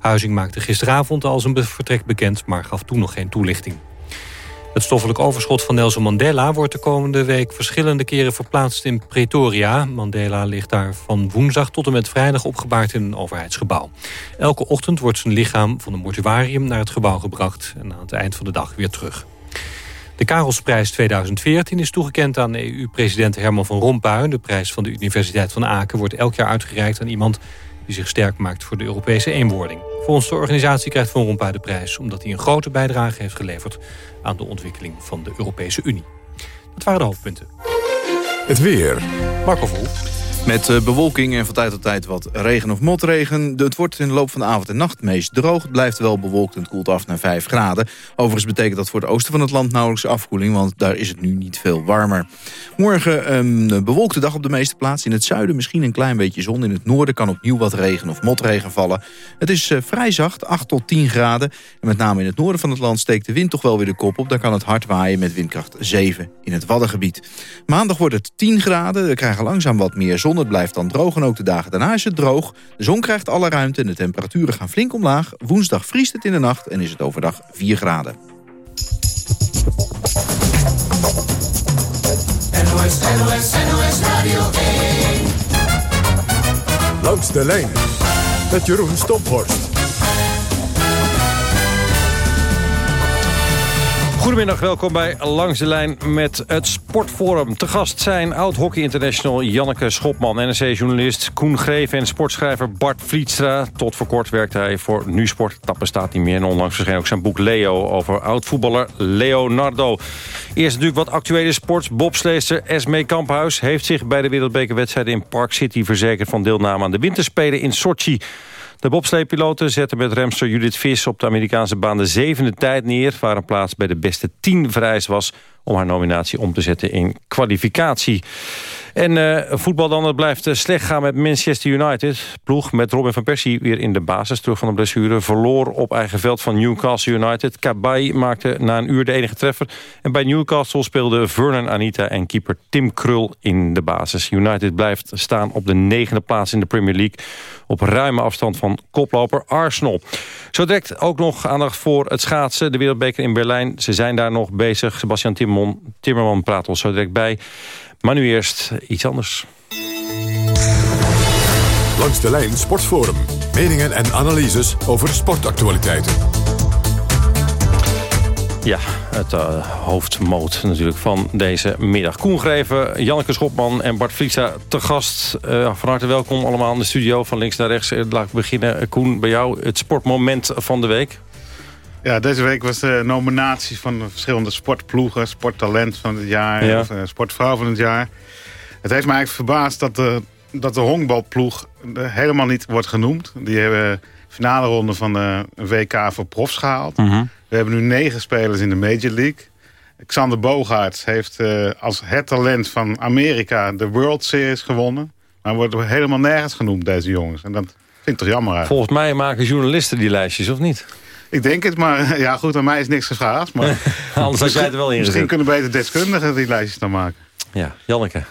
Huizing maakte gisteravond al zijn vertrek bekend... maar gaf toen nog geen toelichting. Het stoffelijk overschot van Nelson Mandela wordt de komende week verschillende keren verplaatst in Pretoria. Mandela ligt daar van woensdag tot en met vrijdag opgebaard in een overheidsgebouw. Elke ochtend wordt zijn lichaam van een mortuarium naar het gebouw gebracht en aan het eind van de dag weer terug. De Karelsprijs 2014 is toegekend aan EU-president Herman van Rompuy. De prijs van de Universiteit van Aken wordt elk jaar uitgereikt aan iemand die zich sterk maakt voor de Europese eenwording. Volgens de organisatie krijgt Van Rompuy de prijs... omdat hij een grote bijdrage heeft geleverd aan de ontwikkeling van de Europese Unie. Dat waren de hoofdpunten. Het weer. Marco Vol. Met eh, bewolking en van tijd tot tijd wat regen of motregen. Het wordt in de loop van de avond en nacht meest droog. Het blijft wel bewolkt en het koelt af naar 5 graden. Overigens betekent dat voor het oosten van het land nauwelijks afkoeling... want daar is het nu niet veel warmer. Morgen een ehm, bewolkte dag op de meeste plaatsen. In het zuiden misschien een klein beetje zon. In het noorden kan opnieuw wat regen of motregen vallen. Het is uh, vrij zacht, 8 tot 10 graden. En met name in het noorden van het land steekt de wind toch wel weer de kop op. Daar kan het hard waaien met windkracht 7 in het Waddengebied. Maandag wordt het 10 graden. We krijgen langzaam wat meer zon het blijft dan droog en ook de dagen daarna is het droog. De zon krijgt alle ruimte en de temperaturen gaan flink omlaag. Woensdag vriest het in de nacht en is het overdag 4 graden. NOS, NOS, NOS Radio 1. Langs de lijn met Jeroen Stophorst. Goedemiddag, welkom bij Langs de Lijn met het Sportforum. Te gast zijn oud-hockey international Janneke Schopman... NRC-journalist Koen Greven en sportschrijver Bart Vlietstra. Tot voor kort werkte hij voor Nu Sport. Dat bestaat niet meer en onlangs verscheen ook zijn boek Leo... over oud-voetballer Leonardo. Eerst natuurlijk wat actuele sports. Bobsleester Esme Kamphuis heeft zich bij de wereldbekerwedstrijd in Park City... verzekerd van deelname aan de winterspelen in Sochi... De bobsleepiloten zetten met remster Judith Vis op de Amerikaanse baan de zevende tijd neer... waar een plaats bij de beste tien vereist was om haar nominatie om te zetten in kwalificatie. En uh, voetbal dan, het blijft uh, slecht gaan met Manchester United. Ploeg met Robin van Persie weer in de basis, terug van de blessure. Verloor op eigen veld van Newcastle United. Kabay maakte na een uur de enige treffer. En bij Newcastle speelden Vernon Anita en keeper Tim Krul in de basis. United blijft staan op de negende plaats in de Premier League. Op ruime afstand van koploper Arsenal. Zo direct ook nog aandacht voor het schaatsen. De Wereldbeker in Berlijn. Ze zijn daar nog bezig. Sebastian Timmerman, Timmerman praat ons zo direct bij. Maar nu eerst iets anders. Langs de lijn Sportforum. Meningen en analyses over sportactualiteiten. Ja, het uh, hoofdmoot natuurlijk van deze middag. Koen Greven, Janneke Schopman en Bart Vliesa te gast. Uh, van harte welkom allemaal in de studio van links naar rechts. Uh, laat ik beginnen, Koen, bij jou het sportmoment van de week. Ja, deze week was de nominatie van de verschillende sportploegen. Sporttalent van het jaar, Ja. of uh, sportvrouw van het jaar. Het heeft me eigenlijk verbaasd dat de, dat de honkbalploeg eh, helemaal niet wordt genoemd. Die hebben finale ronde van de WK voor profs gehaald. Mhm. We hebben nu negen spelers in de Major League. Xander Bogaerts heeft eh, als het talent van Amerika de World Series gewonnen. Maar wordt helemaal nergens genoemd, deze jongens. En dat vind ik toch jammer eigenlijk. Volgens mij maken journalisten die lijstjes, of niet? Ik denk het, maar ja goed, aan mij is niks gevraagd. Maar Anders had jij het er wel in Misschien kunnen beter deskundigen die lijstjes dan maken. Ja, Janneke,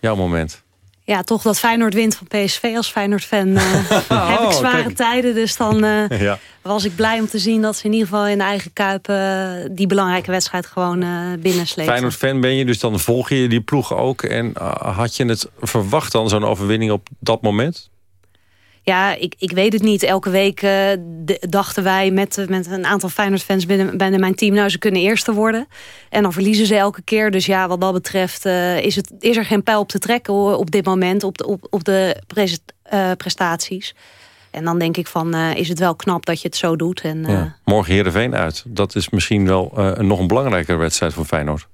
jouw moment. Ja, toch dat Feyenoord wint van PSV als Feyenoord-fan. eh, heb ik zware kijk. tijden, dus dan eh, Ja. was ik blij om te zien... dat ze in ieder geval in de eigen Kuip eh, die belangrijke wedstrijd gewoon eh binnenslepen. Feyenoord-fan ben je, dus dan volg je die ploeg ook. En uh, had je het verwacht dan, zo'n overwinning op dat moment? Ja, ik, ik weet het niet. Elke week eh, dachten wij met, eh, met een aantal Feyenoord-fans binnen, binnen mijn team... nou, ze kunnen eerste worden. En dan verliezen ze elke keer. Dus ja, wat dat betreft eh, is, het, is er geen pijl op te trekken hoor, op dit moment... op de, op, op de pres- prestaties. En dan denk ik van, is het wel knap dat je het zo doet. En, Ja. Morgen Heerenveen uit. Dat is misschien wel nog een belangrijkere wedstrijd voor Feyenoord.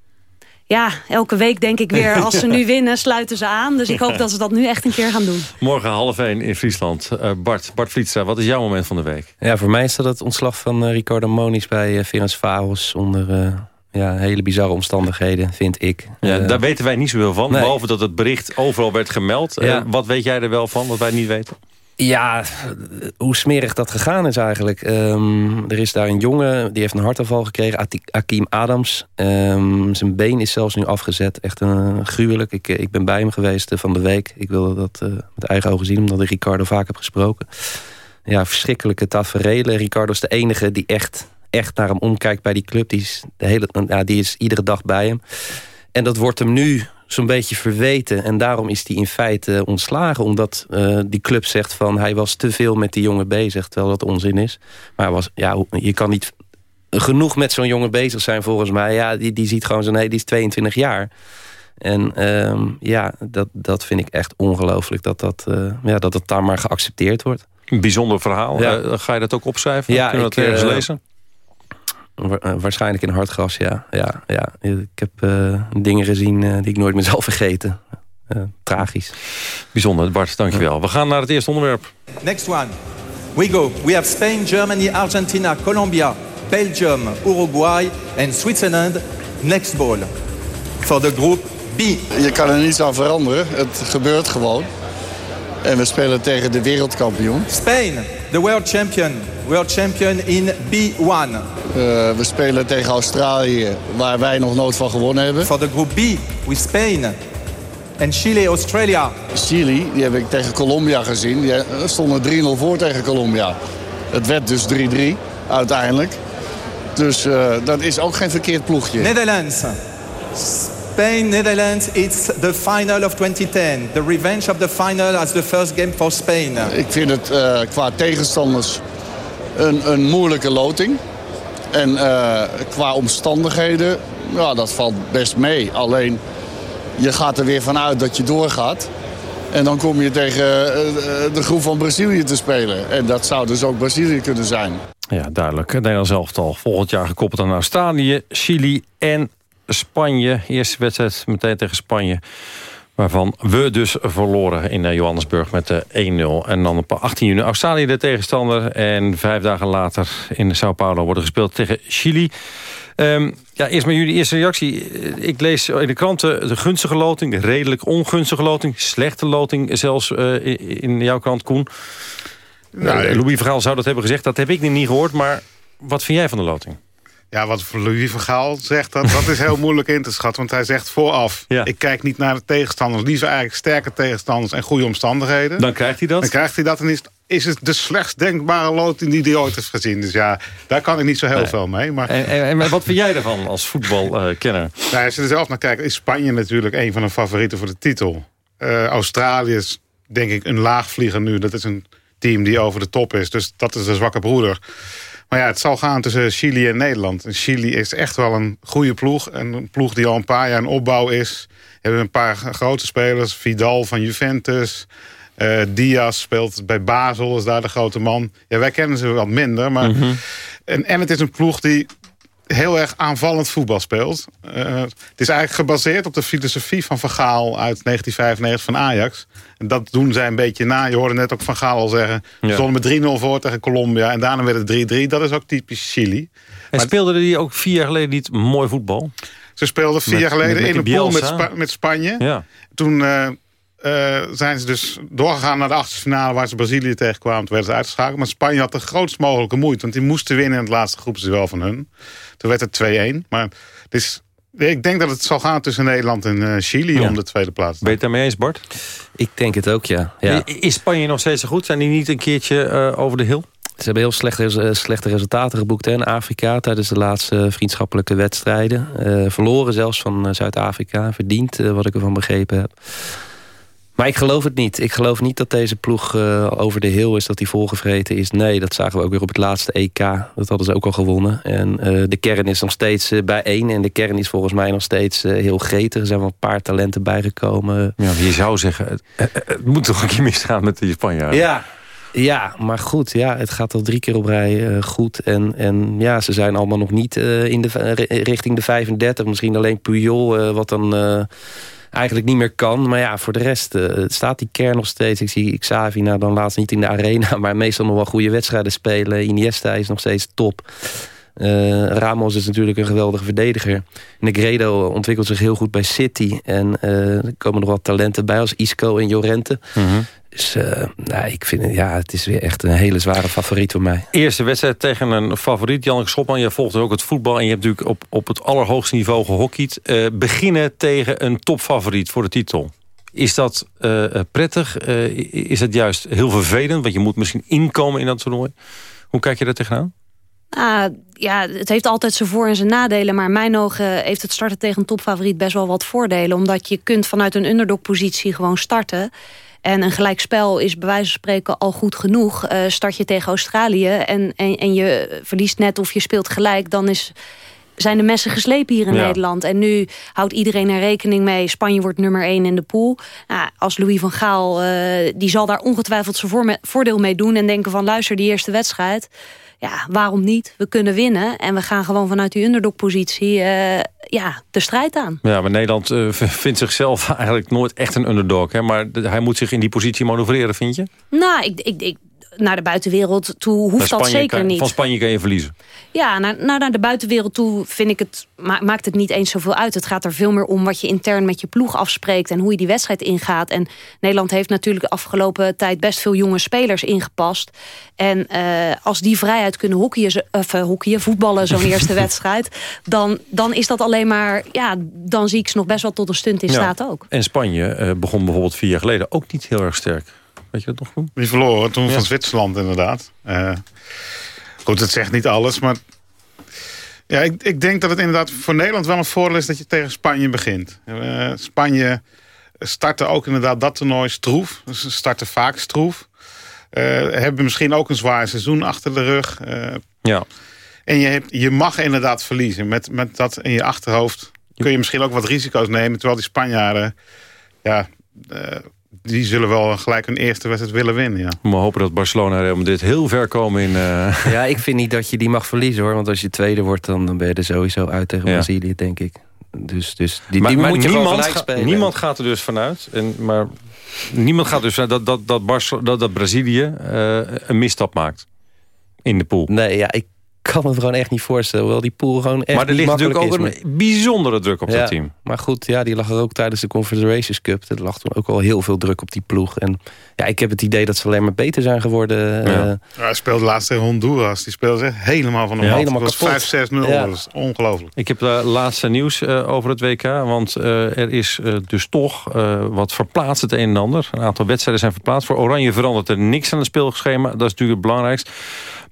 Ja, elke week denk ik weer, als ze nu winnen, sluiten ze aan. Dus ik hoop dat ze dat nu echt een keer gaan doen. Morgen half één in Friesland. Uh, Bart, Bart Vlietstra, wat is jouw moment van de week? Ja, voor mij is dat het ontslag van uh, Ricardo Moniz bij uh, Ferenc Varos... onder ja, hele bizarre omstandigheden, vind ik. Ja, daar weten wij niet zoveel van. Behalve dat het bericht overal werd gemeld. wat weet jij er wel van, wat wij niet weten? Ja, hoe smerig dat gegaan is eigenlijk. Ehm, er is daar een jongen, die heeft een hartaanval gekregen. Akim Adams. Um, zijn been is zelfs nu afgezet. Echt een, gruwelijk. Ik, ik ben bij hem geweest uh, van de week. Ik wilde dat uh, met eigen ogen zien, omdat ik Ricardo vaak heb gesproken. Ja, verschrikkelijke tafereelen. Ricardo is de enige die echt, echt naar hem omkijkt bij die club. Die is, de hele, ja, die is iedere dag bij hem. En dat wordt hem nu zo'n beetje verweten. En daarom is hij in feite ontslagen. Omdat uh, die club zegt van hij was te veel met die jongen bezig. Terwijl dat onzin is. Maar was, ja, je kan niet genoeg met zo'n jongen bezig zijn volgens mij. Ja, die, die ziet gewoon zo'n... Nee, die is 22 jaar. En uh, ja, dat, dat vind ik echt ongelooflijk. Dat dat, uh, ja, dat het daar maar geaccepteerd wordt. Een bijzonder verhaal. Ja. Ga je dat ook opschrijven? Ja, Kunnen we dat ergens lezen? Eh, waarschijnlijk in Hartgras, ja. ja, ja. Ik heb uh, dingen gezien uh, die ik nooit meer zal vergeten. tragisch. Bijzonder, Bart, dankjewel. We gaan naar het eerste onderwerp. Next one. We go. We have Spain, Germany, Argentina, Colombia, Belgium, Uruguay en Switzerland. Next ball. For the group B. Je kan er niets aan veranderen. Het gebeurt gewoon. En we spelen tegen de wereldkampioen. Spain, the world champion. World champion in B1. Uh, we spelen tegen Australië, waar wij nog nooit van gewonnen hebben. Voor de groep B, with Spain. En Chile, Australia. Chili, die heb ik tegen Colombia gezien. Die stonden 3-0 voor tegen Colombia. Het werd dus 3-3 uiteindelijk. Dus uh, dat is ook geen verkeerd ploegje. Netherlands. Spain, Netherlands, it's the final of 2010. The revenge of the final as the first game for Spain. Ik vind het uh, qua tegenstanders een, een moeilijke loting. En uh, qua omstandigheden, ja, dat valt best mee. Alleen, je gaat er weer vanuit dat je doorgaat. En dan kom je tegen de groep van Brazilië te spelen. En dat zou dus ook Brazilië kunnen zijn. Ja, duidelijk. Nederland elftal volgend jaar gekoppeld aan Australië, Chili en Spanje. Eerste wedstrijd meteen tegen Spanje. Waarvan we dus verloren in eh, Johannesburg met de eh, 1-0. En dan op 18 juni Australië de tegenstander. En vijf dagen later in Sao Paulo worden gespeeld tegen Chili. Um, ja, eerst maar jullie eerste reactie. Ik lees in de kranten de gunstige loting, de redelijk ongunstige loting... slechte loting zelfs uh, in jouw krant, Koen. Nou, Louis Verhaal zou dat hebben gezegd, dat heb ik niet gehoord. Maar wat vind jij van de loting? Ja, wat Louis Vergaal zegt, dat, dat is heel moeilijk in te schatten. Want hij zegt vooraf, ik kijk niet naar de tegenstanders. Liever eigenlijk sterke tegenstanders en goede omstandigheden. Dan krijgt hij dat? Dan krijgt hij dat en is, is het de slechtst denkbare loting die hij ooit heeft gezien. Dus ja, daar kan ik niet zo heel veel mee. Maar... En, en, en, wat vind jij ervan als voetbalkenner? Uh, nou, als je er zelf naar kijkt, is Spanje natuurlijk een van de favorieten voor de titel. Uh, Australië is denk ik een laagvlieger nu. Dat is een team die over de top is. Dus dat is de zwakke broeder. Maar ja, het zal gaan tussen Chili en Nederland. En Chili is echt wel een goede ploeg. Een ploeg die al een paar jaar in opbouw is. We hebben een paar grote spelers. Vidal van Juventus. Uh, Diaz speelt bij Basel, is daar de grote man. Ja, wij kennen ze wat minder. Maar... Mhm. en, en het is een ploeg die heel erg aanvallend voetbal speelt. Uh, het is eigenlijk gebaseerd op de filosofie van Van Gaal uit 1995 van Ajax. En dat doen zij een beetje na. Je hoorde net ook Van Gaal al zeggen... Ja. stonden met 3-0 voor tegen Colombia en daarna werd het 3-3. Dat is ook typisch Chili. En maar, speelden die ook vier jaar geleden niet mooi voetbal? Ze speelden vier jaar geleden met, met in een pool met, Spa met Spanje. Ja. Toen... Uh, uh, zijn ze dus doorgegaan naar de achtste finale... waar ze Brazilië tegenkwamen. Toen werden ze uitgeschakeld. Maar Spanje had de grootst mogelijke moeite. Want die moesten winnen in het laatste groepsduel van hun. Toen werd het 2-1. Maar is, ik denk dat het zal gaan tussen Nederland en uh, Chili ja. om de tweede plaats. Ben je het daarmee eens, Bart? Ik denk het ook, ja. ja. Is Spanje nog steeds zo goed? Zijn die niet een keertje uh, over de hill? Ze hebben heel slechte, slechte resultaten geboekt hè, in Afrika... tijdens de laatste vriendschappelijke wedstrijden. Uh, verloren zelfs van Zuid-Afrika. Verdiend, wat ik ervan begrepen heb. Maar ik geloof het niet. Ik geloof niet dat deze ploeg uh, over de heel is, dat die volgevreten is. Nee, dat zagen we ook weer op het laatste EK. Dat hadden ze ook al gewonnen. En uh, de kern is nog steeds uh, bijeen. En de kern is volgens mij nog steeds heel gretig. Er zijn wel een paar talenten bijgekomen. Ja, je zou zeggen, het, het, moet toch een keer misgaan met de Spanjaarden? Ja, Ja, maar goed, ja, het gaat al drie keer op rij uh, goed. En, en ja, ze zijn allemaal nog niet uh, in de, richting de 35. Misschien alleen Puyol, uh, wat dan eigenlijk niet meer kan. Maar ja, voor de rest staat die kern nog steeds. Ik zie Xavi nou dan laatst niet in de arena... maar meestal nog wel goede wedstrijden spelen. Iniesta is nog steeds top. Uh, Ramos is natuurlijk een geweldige verdediger. Negredo ontwikkelt zich heel goed bij City. En uh, er komen nog wat talenten bij als Isco en Jorente. Mm -hmm. Dus uh, nou, ik vind ja, het is weer echt een hele zware favoriet voor mij. Eerste wedstrijd tegen een favoriet, Janneke Schopman. Je volgt ook het voetbal en je hebt natuurlijk op, op het allerhoogste niveau gehockeyd. beginnen tegen een topfavoriet voor de titel. Is dat prettig? is het juist heel vervelend? Want je moet misschien inkomen in dat toernooi. Hoe kijk je daar tegenaan? Uh, ja, het heeft altijd zijn voor- en zijn nadelen. Maar in mijn ogen heeft het starten tegen een topfavoriet best wel wat voordelen. Omdat je kunt vanuit een underdog-positie gewoon starten. En een gelijkspel is bij wijze van spreken al goed genoeg. Uh, start je tegen Australië en, en, en je verliest net of je speelt gelijk... dan is, zijn de messen geslepen hier in ja. Nederland. En nu houdt iedereen er rekening mee. Spanje wordt nummer 1 in de pool. Nou, als Louis van Gaal, uh, die zal daar ongetwijfeld zijn voordeel mee doen... en denken van luister, die eerste wedstrijd ja, waarom niet? We kunnen winnen en we gaan gewoon vanuit die underdog-positie uh, ja, de strijd aan. Ja, maar Nederland uh, vindt zichzelf eigenlijk nooit echt een underdog. Hè? Maar hij moet zich in die positie manoeuvreren, vind je? Nou, ik, ik, ik, naar de buitenwereld toe hoeft dat zeker kan, niet. Van Spanje kan je verliezen. Ja, naar, naar de buitenwereld toe vind ik het, maakt het niet eens zoveel uit. Het gaat er veel meer om wat je intern met je ploeg afspreekt... en hoe je die wedstrijd ingaat. En Nederland heeft natuurlijk de afgelopen tijd... best veel jonge spelers ingepast. En uh, als die vrijheid kunnen hockeyen, of, uh, hockeyen voetballen zo'n eerste wedstrijd... Dan, dan is dat alleen maar... ja, dan zie ik ze nog best wel tot een stunt in ja. staat ook. En Spanje uh, begon bijvoorbeeld vier jaar geleden ook niet heel erg sterk. Weet je dat nog goed? Die verloren toen ja. van Zwitserland inderdaad. Uh, goed, het zegt niet alles, maar... Ja, ik, ik denk dat het inderdaad voor Nederland wel een voordeel is... dat je tegen Spanje begint. Uh, Spanje startte ook inderdaad dat toernooi stroef. Ze starten vaak stroef. Uh, hebben misschien ook een zwaar seizoen achter de rug. ja. En je, hebt, je mag inderdaad verliezen. Met, met dat in je achterhoofd kun je misschien ook wat risico's nemen. Terwijl die Spanjaarden... Ja, die zullen wel gelijk een eerste wedstrijd willen winnen. Ja. We hopen dat Barcelona Real dit heel ver komen in... Uh... Ja, ik vind niet dat je die mag verliezen hoor. Want als je tweede wordt, dan ben je er sowieso uit tegen ja. Brazilië, denk ik. Dus, dus die, maar, die maar moet je niemand, gewoon spelen. niemand gaat er dus vanuit. En, maar niemand gaat dus vanuit dat, dat, dat, Barcelona, dat, dat Brazilië uh, een misstap maakt. In de pool. Nee, ja, ik kan me gewoon echt niet voorstellen. Hoewel die pool gewoon echt Maar er ligt natuurlijk ook is, een bijzondere druk op ja, dat team. Maar goed, ja, die lag er ook tijdens de Confederations Cup. Er lag toen ook al heel veel druk op die ploeg. En ja, ik heb het idee dat ze alleen maar beter zijn geworden. Ja. Uh, ja, hij speelde laatst tegen Honduras. Die speelde zich helemaal van de Ja, mat. helemaal Het was kapot. 5-6-0. Ja. Dat is ongelooflijk. Ik heb uh, laatste nieuws uh, over het WK. Want uh, er is dus toch wat verplaatst het een en ander. Een aantal wedstrijden zijn verplaatst. Voor Oranje verandert er niks aan het speelschema. Dat is natuurlijk het belangrijkst.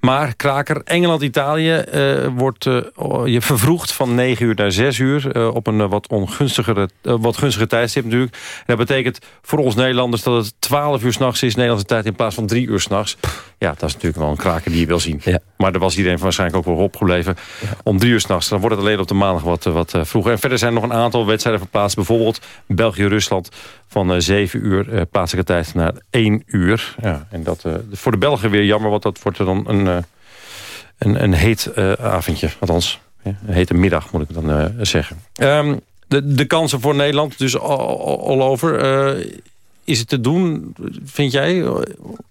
Maar kraker, Engeland-Italië uh, wordt uh, je vervroegd van 9 uur naar 6 uur. Uh, op een wat ongunstigere, wat gunstige tijdstip natuurlijk. En dat betekent voor ons Nederlanders dat het 12 uur s'nachts is, Nederlandse tijd, in plaats van 3 uur s'nachts. Ja, dat is natuurlijk wel een kraker die je wil zien. Ja. Maar daar was iedereen waarschijnlijk ook wel opgebleven. Ja. Om 3 uur s'nachts. Dan wordt het alleen op de maandag wat, wat vroeger. En verder zijn nog een aantal wedstrijden verplaatst. Bijvoorbeeld België-Rusland van 7 uur plaatselijke tijd naar 1 uur. Ja, en dat voor de Belgen weer jammer, want dat wordt er dan een een, een heet uh, avondje. Althans, ja, een hete middag moet ik dan uh, zeggen. Um, de, de kansen voor Nederland, dus all, all over. Is het te doen, vind jij?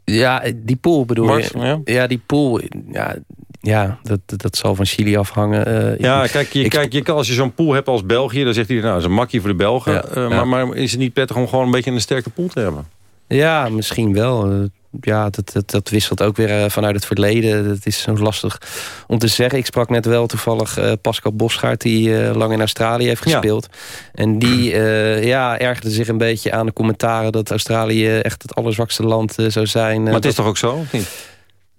Ja, die pool bedoel Mars, je? Ja? ja, die pool... Ja, ja dat, dat zal van Chili afhangen. ja, kijk, je, kijk je, kan, als je zo'n pool hebt als België... dan zegt hij, nou, dat is een makkie voor de Belgen. Ja, ja. Maar, maar is het niet prettig om gewoon een beetje een sterke pool te hebben? Ja, misschien wel ja, dat, dat, dat wisselt ook weer uh, vanuit het verleden. Dat is zo lastig om te zeggen. Ik sprak net wel toevallig uh, Pascal Bosgaard... die uh, lang in Australië heeft gespeeld. Ja. En die ja, ergerde zich een beetje aan de commentaren... dat Australië echt het allerzwakste land zou zijn. Maar het is toch ook zo, of niet?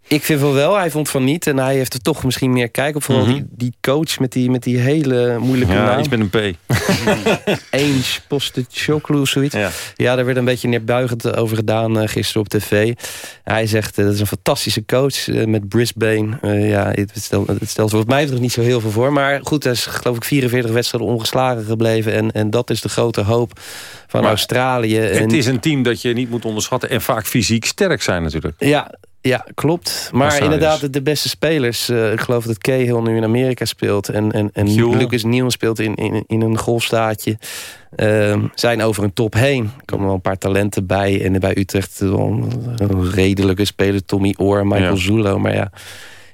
Ik vind wel wel, hij vond van niet. En hij heeft er toch misschien meer kijk op. Vooral die, die coach met die, met die hele moeilijke Ja, naam. iets met een P. Ainge Postecoglou of zoiets. Ja. Ja. daar werd een beetje neerbuigend over gedaan eh, gisteren op tv. Hij zegt, eh, dat is een fantastische coach eh, met Brisbane. Ja, het stelt, het stelt wat mij betreft niet zo heel veel voor. Maar goed, hij is geloof ik 44 wedstrijden ongeslagen gebleven. En, en dat is de grote hoop van Maar Australië. Het En- is een team dat je niet moet onderschatten... en vaak fysiek sterk zijn natuurlijk. Ja, ja, klopt. Maar inderdaad, de, beste spelers. eh, ik geloof dat Cahill nu in Amerika speelt. En, en, en. Lucas Niel speelt in, in, in een golfstaatje. Ehm, zijn over een top heen. Er komen wel een paar talenten bij. En bij Utrecht wel een redelijke speler. Tommy Oor, Michael Ja. Zulo. Maar ja,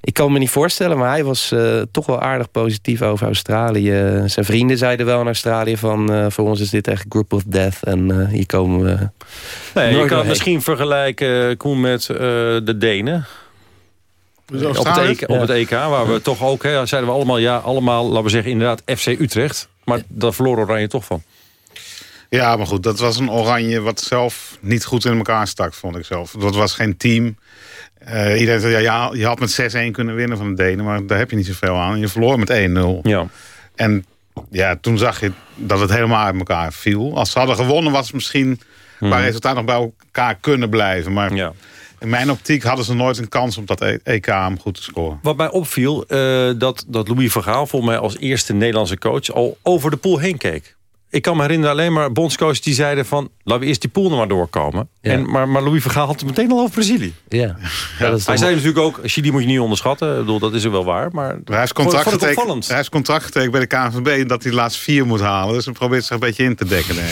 ik kan me niet voorstellen. Maar hij was eh, toch wel aardig positief over Australië. Zijn vrienden zeiden wel in Australië van... eh, voor ons is dit echt group of death. En eh, hier komen we Nee, je kan het misschien vergelijken, Koen, met eh, de Denen. Dus op, het? EK, op het EK, waar we toch ook, hè, zeiden we allemaal, ja, allemaal, laten we zeggen, inderdaad FC Utrecht. Maar daar verloor Oranje toch van. Ja, maar goed, dat was een oranje wat zelf niet goed in elkaar stak, vond ik zelf. Dat was geen team. Eh, iedereen zei, ja, je had met 6-1 kunnen winnen van de Denen, maar daar heb je niet zoveel aan. Je verloor met 1-0. Ja. En ja, toen zag je dat het helemaal uit elkaar viel. Als ze hadden gewonnen, was het misschien Mhm. qua resultaat nog bij elkaar kunnen blijven. Maar Ja. in mijn optiek hadden ze nooit een kans om dat E- EK goed te scoren. Wat mij opviel, eh, dat, dat Louis van Gaal volgens mij als eerste Nederlandse coach al over de pool heen keek. Ik kan me herinneren alleen maar bondscoaches die zeiden van... laten we eerst die pool nog maar doorkomen. Ja. En, maar, maar Louis van Gaal had het meteen al over Brazilië. Ja. Ja, dat is Hij zei natuurlijk ook, Chili moet je niet onderschatten. Ik bedoel, dat is er wel waar. Maar, Hij heeft contract, getekend, opvallend. hij contract getekend bij de KNVB dat hij de laatste vier moet halen. Dus hij probeert zich een beetje in te dekken.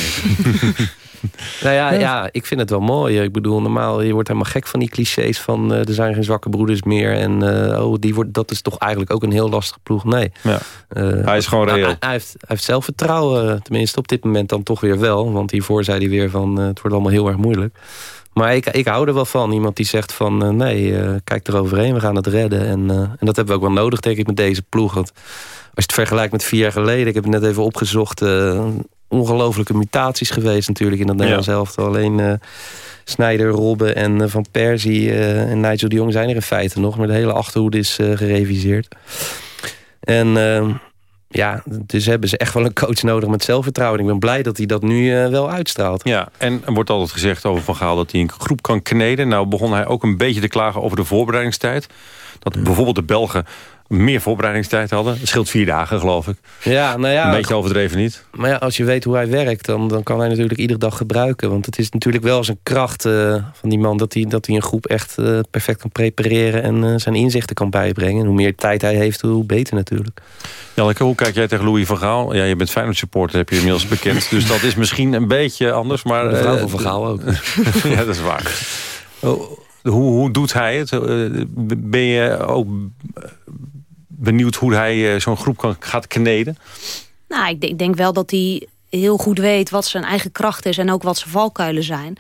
Nou ja, ja, ik vind het wel mooi. Ik bedoel, normaal, je wordt helemaal gek van die clichés van... eh, er zijn geen zwakke broeders meer. En eh, oh, die wordt, dat is toch eigenlijk ook een heel lastige ploeg. Nee. Ja. Eh, Hij is gewoon nou, reëel. Hij, hij heeft, hij heeft zelfvertrouwen, tenminste op dit moment dan toch weer wel. Want hiervoor zei hij weer van, het wordt allemaal heel erg moeilijk. Maar ik, ik hou er wel van. Iemand die zegt van, nee, kijk eroverheen, we gaan het redden. En, en dat hebben we ook wel nodig, denk ik, met deze ploeg. Want als je het vergelijkt met vier jaar geleden... ik heb het net even opgezocht... ongelofelijke mutaties geweest natuurlijk in dat Nederlands elftal. Alleen eh Snijder, Robben en eh, Van Persie eh, en Nigel de Jong zijn er in feite nog. Maar de hele achterhoede is gereviseerd. En ja, dus hebben ze echt wel een coach nodig met zelfvertrouwen. Ik ben blij dat hij dat nu wel uitstraalt. Ja, en er wordt altijd gezegd over Van Gaal dat hij een groep kan kneden. Nou begon hij ook een beetje te klagen over de voorbereidingstijd. Dat bijvoorbeeld de Belgen meer voorbereidingstijd hadden. Het scheelt vier dagen, geloof ik. Ja, nou ja, Een beetje overdreven niet. Maar ja, als je weet hoe hij werkt, dan, dan kan hij natuurlijk iedere dag gebruiken. Want het is natuurlijk wel zijn kracht eh, van die man... dat hij, dat hij een groep echt eh, perfect kan prepareren... en eh, zijn inzichten kan bijbrengen. En hoe meer tijd hij heeft, hoe beter natuurlijk. Janneke, hoe kijk jij tegen Louis van Gaal? Ja, je bent Feyenoord supporter, heb je inmiddels bekend. Dus dat is misschien een beetje anders. Maar, De vrouw van Van Gaal ook. ja, dat is waar. Oh, Hoe, hoe doet hij het? Ben je ook benieuwd hoe hij eh, zo'n groep kan, gaat kneden? Nou, ik, denk- ik denk wel dat hij heel goed weet wat zijn eigen kracht is... en ook wat zijn valkuilen zijn.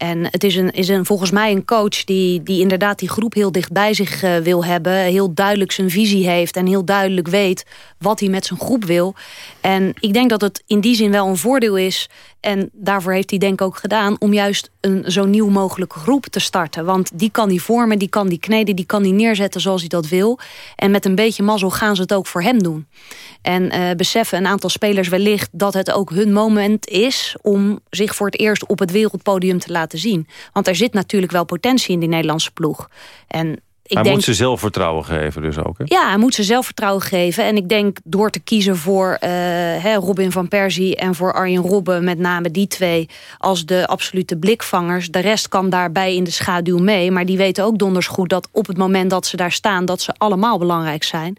En het is, een, is een, volgens mij een coach die, die inderdaad die groep heel dicht bij zich eh, wil hebben. Heel duidelijk zijn visie heeft en heel duidelijk weet wat hij met zijn groep wil. En ik denk dat het in die zin wel een voordeel is. En daarvoor heeft hij denk ik ook gedaan om juist een zo nieuw mogelijke groep te starten. Want die kan hij vormen, die kan die kneden, die kan hij neerzetten zoals hij dat wil. En met een beetje mazzel gaan ze het ook voor hem doen. En eh, beseffen een aantal spelers wellicht dat het ook hun moment is... om zich voor het eerst op het wereldpodium te laten zien. Want er zit natuurlijk wel potentie in die Nederlandse ploeg. En ik hij denk, moet ze zelfvertrouwen geven dus ook. Hè? ja, hij moet ze zelfvertrouwen geven. En ik denk door te kiezen voor eh, Robin van Persie en voor Arjen Robben... met name die twee als de absolute blikvangers. De rest kan daarbij in de schaduw mee. Maar die weten ook donders goed dat op het moment dat ze daar staan... dat ze allemaal belangrijk zijn.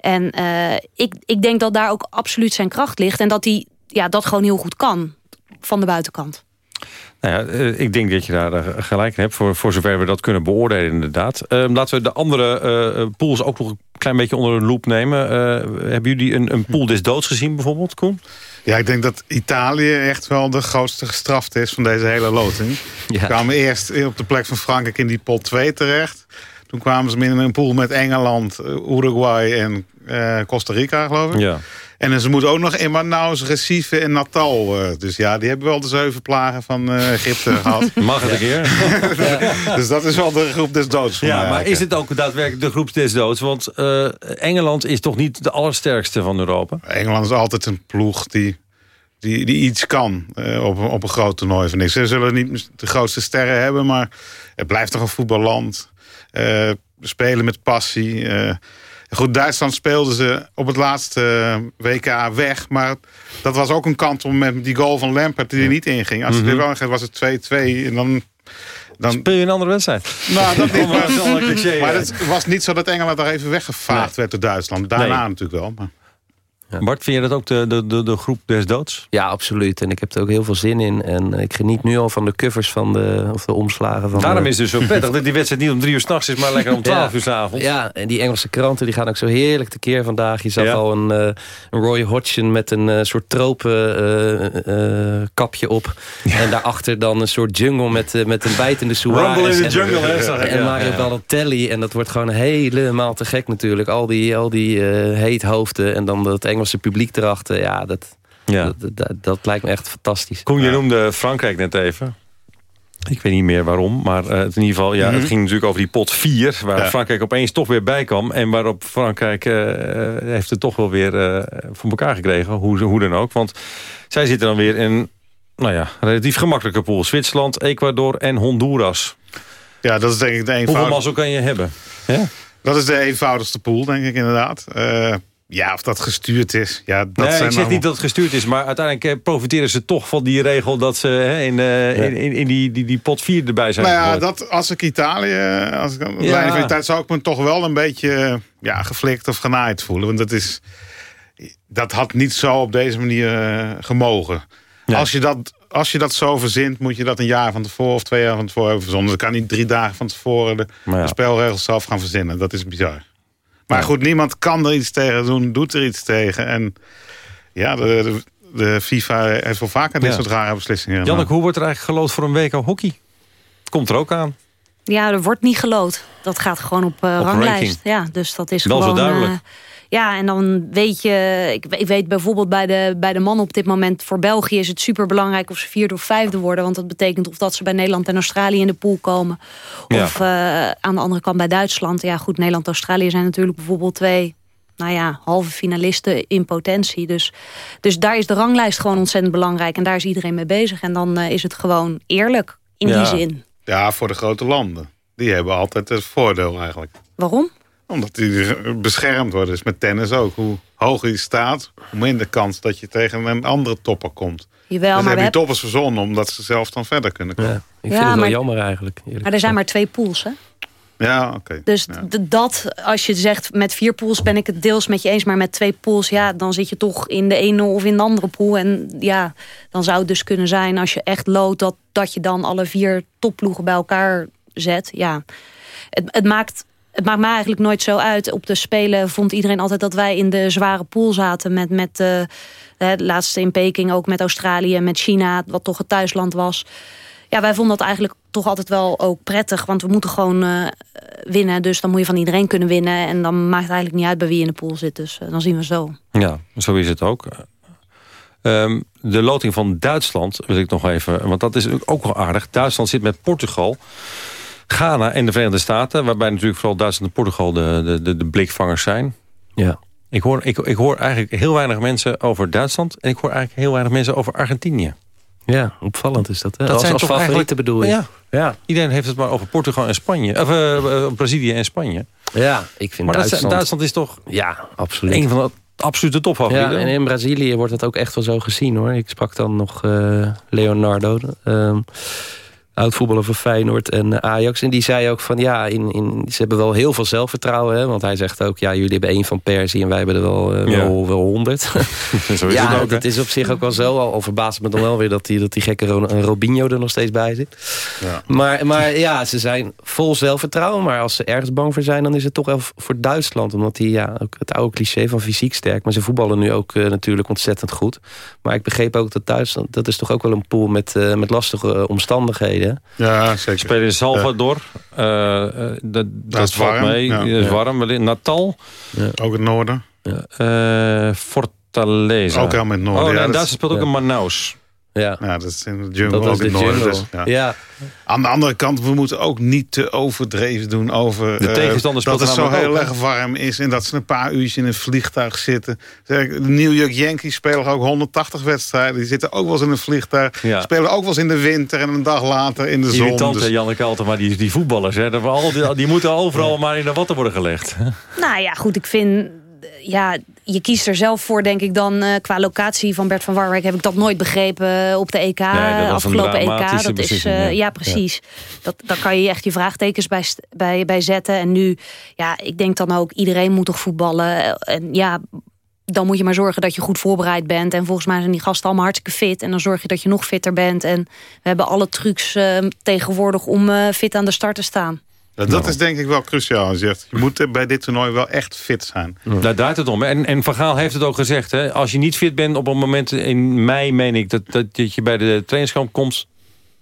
En eh, ik, ik denk dat daar ook absoluut zijn kracht ligt. En dat hij ja, dat gewoon heel goed kan van de buitenkant. Nou ja, eh, ik denk dat je daar eh, gelijk in hebt, voor, voor zover we dat kunnen beoordelen inderdaad. Eh, laten we de andere eh, pools ook nog een klein beetje onder de loep nemen. Hebben jullie een, een pool des doods gezien bijvoorbeeld, Koen? Ja, ik denk dat Italië echt wel de grootste gestraft is van deze hele loting. We kwamen eerst op de plek van Frankrijk in die pot 2 terecht. Toen kwamen ze in een pool met Engeland, Uruguay en Costa Rica, geloof ik. Ja. En ze moeten ook nog in Manaus, Recife en Natal. eh, dus ja, die hebben wel de zeven plagen van eh, Egypte gehad. Mag het een keer? dus dat is wel de groep des doods Ja, maar eigenlijk. is het ook daadwerkelijk de groep des doods? Want eh, Engeland is toch niet de allersterkste van Europa? Engeland is altijd een ploeg die, die, die iets kan op, op een groot toernooi. Vind ik. Ze zullen niet de grootste sterren hebben, maar het blijft toch een voetballand. Spelen met passie. Goed, Duitsland speelden ze op het laatste eh, WK weg. Maar dat was ook een kant om met die goal van Lampert die er niet inging. Als Mhm. het er wel ging, was het 2-2. En dan, dan... Speel je een andere wedstrijd? Nou, dat niet. Maar maar het was niet zo dat Engeland daar even weggevaagd werd door Duitsland. Daarna Nee. natuurlijk wel. Maar... Bart, vind je dat ook de, de, de, de groep des doods? Ja, absoluut. En ik heb er ook heel veel zin in. En ik geniet nu al van de covers van de, of de omslagen van Daarom de- is het dus zo prettig dat die wedstrijd niet om drie uur s'nachts is... maar lekker om twaalf Ja. uur s'avonds. Ja, en die Engelse kranten die gaan ook zo heerlijk tekeer vandaag. Je zag Ja. al een, eh, een Roy Hodgson met een eh, soort tropen eh, kapje op. En daarachter dan een soort jungle met, met een bijtende. Rumble in en- jungle, hè, zag ik, En ja. Mario. Balotelli. En dat wordt gewoon helemaal te gek natuurlijk. Al die, al die heethoofden en dan dat Engelse publiek erachter. Ja, dat, Ja. dat, dat, dat lijkt me echt fantastisch. Koen, je noemde Frankrijk net even. Ik weet niet meer waarom, maar eh, in ieder geval, ja, Mhm. het ging natuurlijk over die pot 4... waar Ja. Frankrijk opeens toch weer bij kwam... en waarop Frankrijk eh, heeft het toch wel weer eh, voor elkaar gekregen, hoe, hoe dan ook. Want zij zitten dan weer in nou ja, relatief gemakkelijke pool. Zwitserland, Ecuador en Honduras. Ja, dat is denk ik de Hoeveel eenvoudigste. mazzel kan je hebben? Ja? Dat is de eenvoudigste pool, denk ik inderdaad. Ja, of dat gestuurd is. Ja, dat nee, zijn ik zeg allemaal- niet dat het gestuurd is, maar uiteindelijk eh, profiteren ze toch van die regel dat ze hè, in, eh, in, in, in die, die, die pot 4 erbij zijn Nou ja, dat, als ik Italië, als ik Ja. leiding van tijd, zou ik me toch wel een beetje ja, geflikt of genaaid voelen. Want dat is, dat had niet zo op deze manier eh, gemogen. Als, je dat, als je dat zo verzint, moet je dat een jaar van tevoren of twee jaar van tevoren hebben verzonnen. Dan kan niet drie dagen van tevoren de, de spelregels zelf gaan verzinnen. Dat is bizar. Maar goed, niemand kan er iets tegen doen, doet er iets tegen. En ja, de, de, de FIFA heeft wel vaker dit soort rare beslissingen. Janneke, hoe wordt er eigenlijk gelood voor een WK hockey? Komt er ook aan. Ja, er wordt niet gelood. Dat gaat gewoon op, eh, Op ranglijst. ranking. Ja, dus dat is Wel zo gewoon... duidelijk. eh, ja, en dan weet je... Ik, ik weet bijvoorbeeld bij de, bij de mannen op dit moment... voor België is het superbelangrijk of ze vierde of vijfde worden. Want dat betekent of dat ze bij Nederland en Australië in de pool komen. Ja. Of eh, aan de andere kant bij Duitsland. Ja, goed, Nederland en Australië zijn natuurlijk bijvoorbeeld twee... Nou ja, halve finalisten in potentie. Dus, dus daar is de ranglijst gewoon ontzettend belangrijk. En daar is iedereen mee bezig. En dan eh, is het gewoon eerlijk in Ja. die zin. Ja, voor de grote landen. Die hebben altijd het voordeel eigenlijk. Waarom? Omdat die beschermd worden. Dus met tennis ook. Hoe hoger je staat, hoe minder kans dat je tegen een andere topper komt. Jawel, dus maar we hebben die hebben... toppers verzonnen omdat ze zelf dan verder kunnen komen. Ik Ja, vind het wel maar- jammer eigenlijk. Maar er zijn maar twee pools, hè? Ja, oké. Dus dat, als je zegt met vier pools ben ik het deels met je eens... maar met twee pools, ja, dan zit je toch in de ene of in de andere pool. En ja, dan zou het dus kunnen zijn als je echt loodt... dat, dat je dan alle vier topploegen bij elkaar zet. Ja, het, het maakt... Het maakt me eigenlijk nooit zo uit. Op de Spelen vond iedereen altijd dat wij in de zware pool zaten. Met, met eh, het laatste in Peking ook met Australië, met China, wat toch het thuisland was. Ja, wij vonden dat eigenlijk toch altijd wel ook prettig. Want we moeten gewoon eh, winnen. Dus dan moet je van iedereen kunnen winnen. En dan maakt het eigenlijk niet uit bij wie in de pool zit. Dus eh, dan zien we zo. Ja, zo is het ook. Ehm, de loting van Duitsland wil ik nog even... want dat is ook wel aardig. Duitsland zit met Portugal, Ghana en de Verenigde Staten... waarbij natuurlijk vooral Duitsland en Portugal de, de, de, de blikvangers zijn. Ja. Ik hoor, ik, ik hoor eigenlijk heel weinig mensen over Duitsland... en ik hoor eigenlijk heel weinig mensen over Argentinië. Ja, opvallend is dat. Hè? Dat als zijn als toch favorieten bedoel je? Ja. ja. Iedereen heeft het maar over Portugal en Spanje. Of eh, Brazilië en Spanje. Ja, ik vind Maar. Duitsland is toch Ja, absoluut. een van de absolute topfavorieten? Ja, en in Brazilië wordt het ook echt wel zo gezien hoor. Ik sprak dan nog eh, Leonardo, ehm oud-voetballer van Feyenoord en eh, Ajax. En die zei ook van ja, in, in, ze hebben wel heel veel zelfvertrouwen. Hè? Want hij zegt ook, ja, jullie hebben één van Persie en wij hebben er wel, eh, Ja. wel, wel honderd. Ja, ook, dat is op zich ook wel zo. Al, al verbaast me dan wel weer dat die, dat die gekke Ron- Robinho er nog steeds bij zit. Ja. Maar, maar ja, ze zijn vol zelfvertrouwen. Maar als ze ergens bang voor zijn, dan is het toch wel voor Duitsland. Omdat die, ja, ook het oude cliché van fysiek sterk. Maar ze voetballen nu ook eh, natuurlijk ontzettend goed. Maar ik begreep ook dat Duitsland, dat is toch ook wel een pool met, eh, met lastige eh, omstandigheden. Ja, zeker. Spelen in Salvador. Uh, uh, dat, dat, is warm. mee. Ja. Dat is warm. Natal. Ook het noorden. Uh, Fortaleza. Ook helemaal in het noorden. Oh, ja, en dat daar is- speelt ook een Manaus. Ja. Ja, dat is in de jungle Dat ook in noorden. Dus, ja. Ja. Aan de andere kant, we moeten ook niet te overdreven doen over... De eh, dat het zo heel erg warm is... en dat ze een paar uurtjes in een vliegtuig zitten. Zeg, De New York Yankees spelen ook 180 wedstrijden. Die zitten ook wel eens in een vliegtuig. Ja. Spelen ook wel eens in de winter en een dag later in de zon. Irritant, Dus- Janneke Altema, die, die voetballers. Hè, die, die moeten overal maar in de watten worden gelegd. Nou ja, goed, ik vind... Ja, je kiest er zelf voor, denk ik dan, eh, qua locatie van Bert van Warwijk... heb ik dat nooit begrepen eh, op de EK, een afgelopen EK. Dat is, eh, ja. ja, precies. Dat, daar kan je echt je vraagtekens bij, bij, bij zetten. En nu, ja, ik denk dan ook, iedereen moet toch voetballen. Eh, En ja, dan moet je maar zorgen dat je goed voorbereid bent. En volgens mij zijn die gasten allemaal hartstikke fit. En dan zorg je dat je nog fitter bent. En we hebben alle trucs eh, tegenwoordig om eh, fit aan de start te staan. Dat is denk ik wel cruciaal. Je, zegt, je moet bij dit toernooi wel echt fit zijn. Daar draait het om. En, en Van Gaal heeft het ook gezegd. Hè? Als je niet fit bent op een moment in mei, meen ik... dat, dat, dat je bij de trainingskamp komt,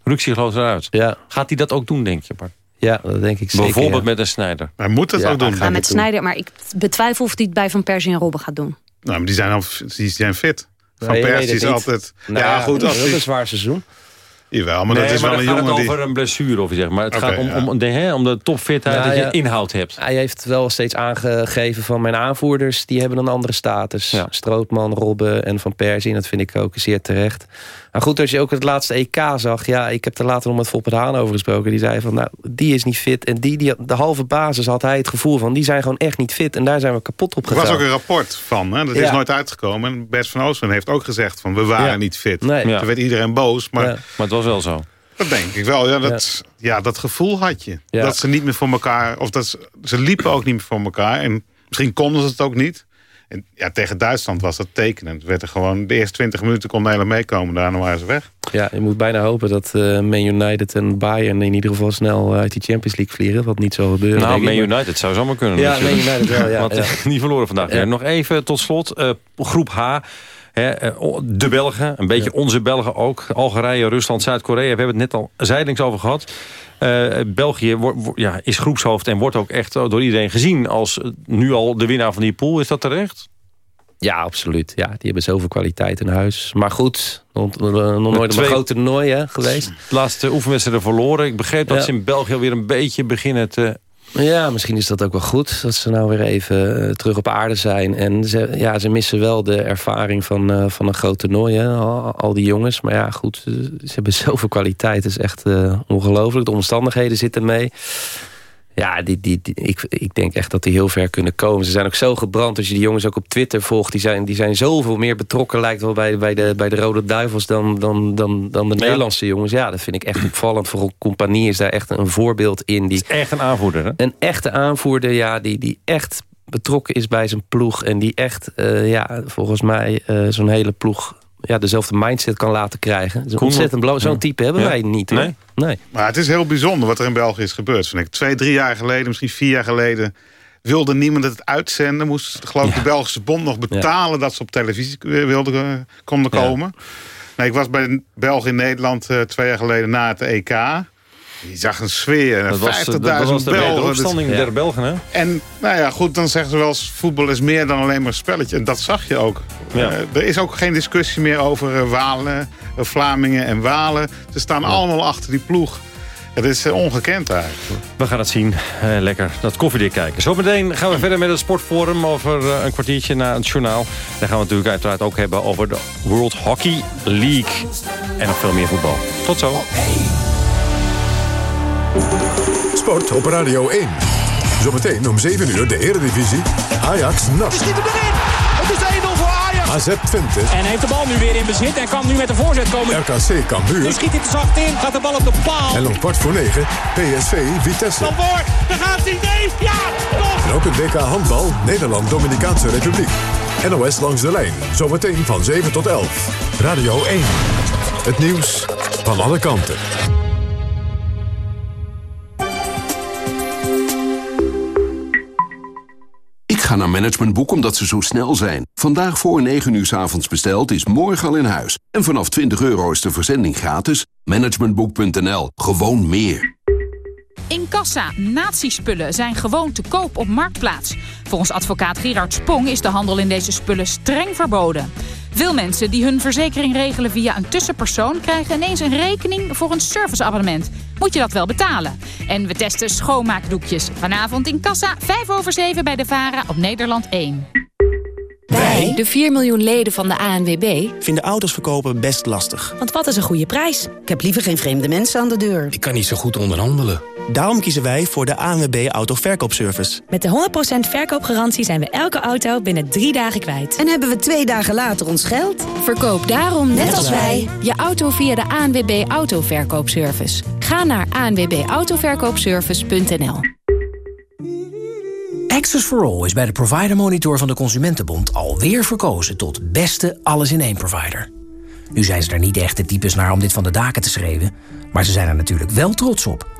ruksigloos eruit. Ja. Gaat hij dat ook doen, denk je, Bart? Ja, dat denk ik zeker. Bijvoorbeeld ja. met een snijder. Hij moet het Ja, ook doen. hij Ja, Gaat met. Snijder, maar ik betwijfel of hij het bij Van Persie en Robben gaat doen. Nou, maar die zijn, al, die zijn fit. Van Nee, Persie is niet. altijd... Nou ja, goed. Als dat is een zwaar seizoen. Jawel, maar nee, dat is maar wel een gaat jongen het die... over een blessure, of je zegt. Maar het gaat om, ja. om, de, hè, om de topfitheid, Nou, dat je ja. inhoud hebt. Hij heeft wel steeds aangegeven van mijn aanvoerders... die hebben een andere status. Ja. Strootman, Robben en Van Persie. En dat vind ik ook zeer terecht. Maar goed, als je ook het laatste EK zag... ja, ik heb er later nog met de Haan over gesproken. Die zei van, nou, die is niet fit. En die, die, de halve basis had hij het gevoel van... die zijn gewoon echt niet fit. En daar zijn we kapot op Er gegaan. was ook een rapport van, hè? dat is nooit uitgekomen. En Bert van Oosteren heeft ook gezegd van we waren Ja. niet fit. Nee. Ja. Toen werd iedereen boos, maar Ja. Maar het was wel zo. dat denk ik wel. Ja, dat, ja. dat gevoel had je. Ja. Dat ze niet meer voor elkaar, of dat ze, ze liepen ook niet meer voor elkaar. En misschien konden ze het ook niet. En ja, tegen Duitsland was dat tekenend. Werd er gewoon, de eerste 20 minuten kon Nederland meekomen, daarna waren ze weg. Ja, je moet bijna hopen dat eh Man United en Bayern... in ieder geval snel uit die Champions League vliegen. Wat niet zal gebeuren. Nou. Man Maar- United zou zomaar kunnen. Ja, natuurlijk. Man United wel, ja, Want ja. eh, die verloren vandaag Ja. Nog even tot slot. eh, groep H. Hè, eh, de Belgen. Een beetje onze Belgen ook. Algerije, Rusland, Zuid-Korea. We hebben het net al zijdelings over gehad. Eh, België ja, is groepshoofd en wordt ook echt door iedereen gezien... als eh, nu al de winnaar van die pool. Is dat terecht? Ja, absoluut. Ja, die hebben zoveel kwaliteit in huis. Maar goed, nog, nog nooit twee- een groot toernooi hè, geweest. De laatste oefenwedstrijden verloren. Ik begreep dat Ja. ze in België weer een beetje beginnen te... Ja, misschien is dat ook wel goed. Dat ze nou weer even eh, terug op aarde zijn. En ze, ja, ze missen wel de ervaring van, eh, van een groot toernooi. Hè, al, die jongens. Maar ja, goed. eh, Ze hebben zoveel kwaliteit. Het is echt eh, ongelooflijk. De omstandigheden zitten mee. Ja, die, die, die- ik, ik denk echt dat die heel ver kunnen komen. Ze zijn ook zo gebrand. Als je die jongens ook op Twitter volgt... die zijn, die zijn zoveel meer betrokken... lijkt wel bij, bij, de, bij de Rode Duivels... dan, dan, dan, dan de Nederlandse jongens. Ja, dat vind ik echt opvallend. Vooral Compagnie is daar echt een voorbeeld in. Die, Echt een aanvoerder, hè? een echte aanvoerder, ja, die, die echt betrokken is bij zijn ploeg. En die echt, eh, ja, volgens mij eh, zo'n hele ploeg ja, dezelfde mindset kan laten krijgen. Ontzettend belangrijk. Zo'n type hebben Ja. wij niet. Nee? nee. Maar het is heel bijzonder wat er in België is gebeurd. Vind ik. Twee, drie jaar geleden, misschien vier jaar geleden... wilde niemand het uitzenden. Moest geloof ik de Belgische bond nog betalen... dat ze op televisie wilden, eh, konden Ja. komen. Nee, ik was bij België in Nederland eh, twee jaar geleden na het EK. Je zag een sfeer. Dat was, 50.000 dat was de Belgen. opstanding Dus- der Belgen, hè? En nou ja, goed, dan zeggen ze wel eens... voetbal is meer dan alleen maar een spelletje. En dat zag je ook. Ja. Eh, er is ook geen discussie meer over eh, Walen, eh, Vlamingen en Walen. Ze staan allemaal achter die ploeg. Het is ongekend eigenlijk. We gaan het zien. Eh, lekker dat koffiedik kijken. Zometeen gaan we verder met het sportforum over een kwartiertje na het journaal. Dan gaan we natuurlijk uiteraard ook hebben over de World Hockey League. En nog veel meer voetbal. Tot zo. Sport op Radio 1. Zometeen om 7 uur de Eredivisie. Ajax NAC. Schiet hem erin! Het is 1-0 voor Ajax! AZ Twente. En heeft de bal nu weer in bezit en kan nu met de voorzet komen. RKC Cambuur. Nu schiet hij te zacht in, gaat de bal op de paal. En om kwart voor 9 PSV Vitesse. Dan voor, daar gaat hij, nee, ja, toch! En ook het WK handbal Nederland-Dominicaanse Republiek. NOS langs de lijn. Zometeen van 7 tot 11. Radio 1. Het nieuws van alle kanten. Ga naar Managementboek omdat ze zo snel zijn. Vandaag voor 9 uur s avonds besteld is morgen al in huis. En vanaf 20 euro is de verzending gratis. Managementboek.nl. Gewoon meer. In kassa, nazispullen zijn gewoon te koop op Marktplaats. Volgens advocaat Gerard Spong is de handel in deze spullen streng verboden. Veel mensen die hun verzekering regelen via een tussenpersoon... krijgen ineens een rekening voor een serviceabonnement. Moet je dat wel betalen? En we testen schoonmaakdoekjes. Vanavond in Kassa, 5 over 7 bij de VARA op Nederland 1. Wij, de 4 miljoen leden van de ANWB, vinden auto's verkopen best lastig. Want wat is een goede prijs? Ik heb liever geen vreemde mensen aan de deur. Ik kan niet zo goed onderhandelen. Daarom kiezen wij voor de ANWB Autoverkoopservice. Met de 100% verkoopgarantie zijn we elke auto binnen drie dagen kwijt. En hebben we twee dagen later ons geld? Verkoop daarom, net, als wij, je auto via de ANWB Autoverkoopservice. Ga naar anwbautoverkoopservice.nl Access for All is bij de Provider Monitor van de Consumentenbond alweer verkozen tot beste alles-in-één provider. Nu zijn ze er niet echt de types naar om dit van de daken te schreeuwen, maar ze zijn er natuurlijk wel trots op.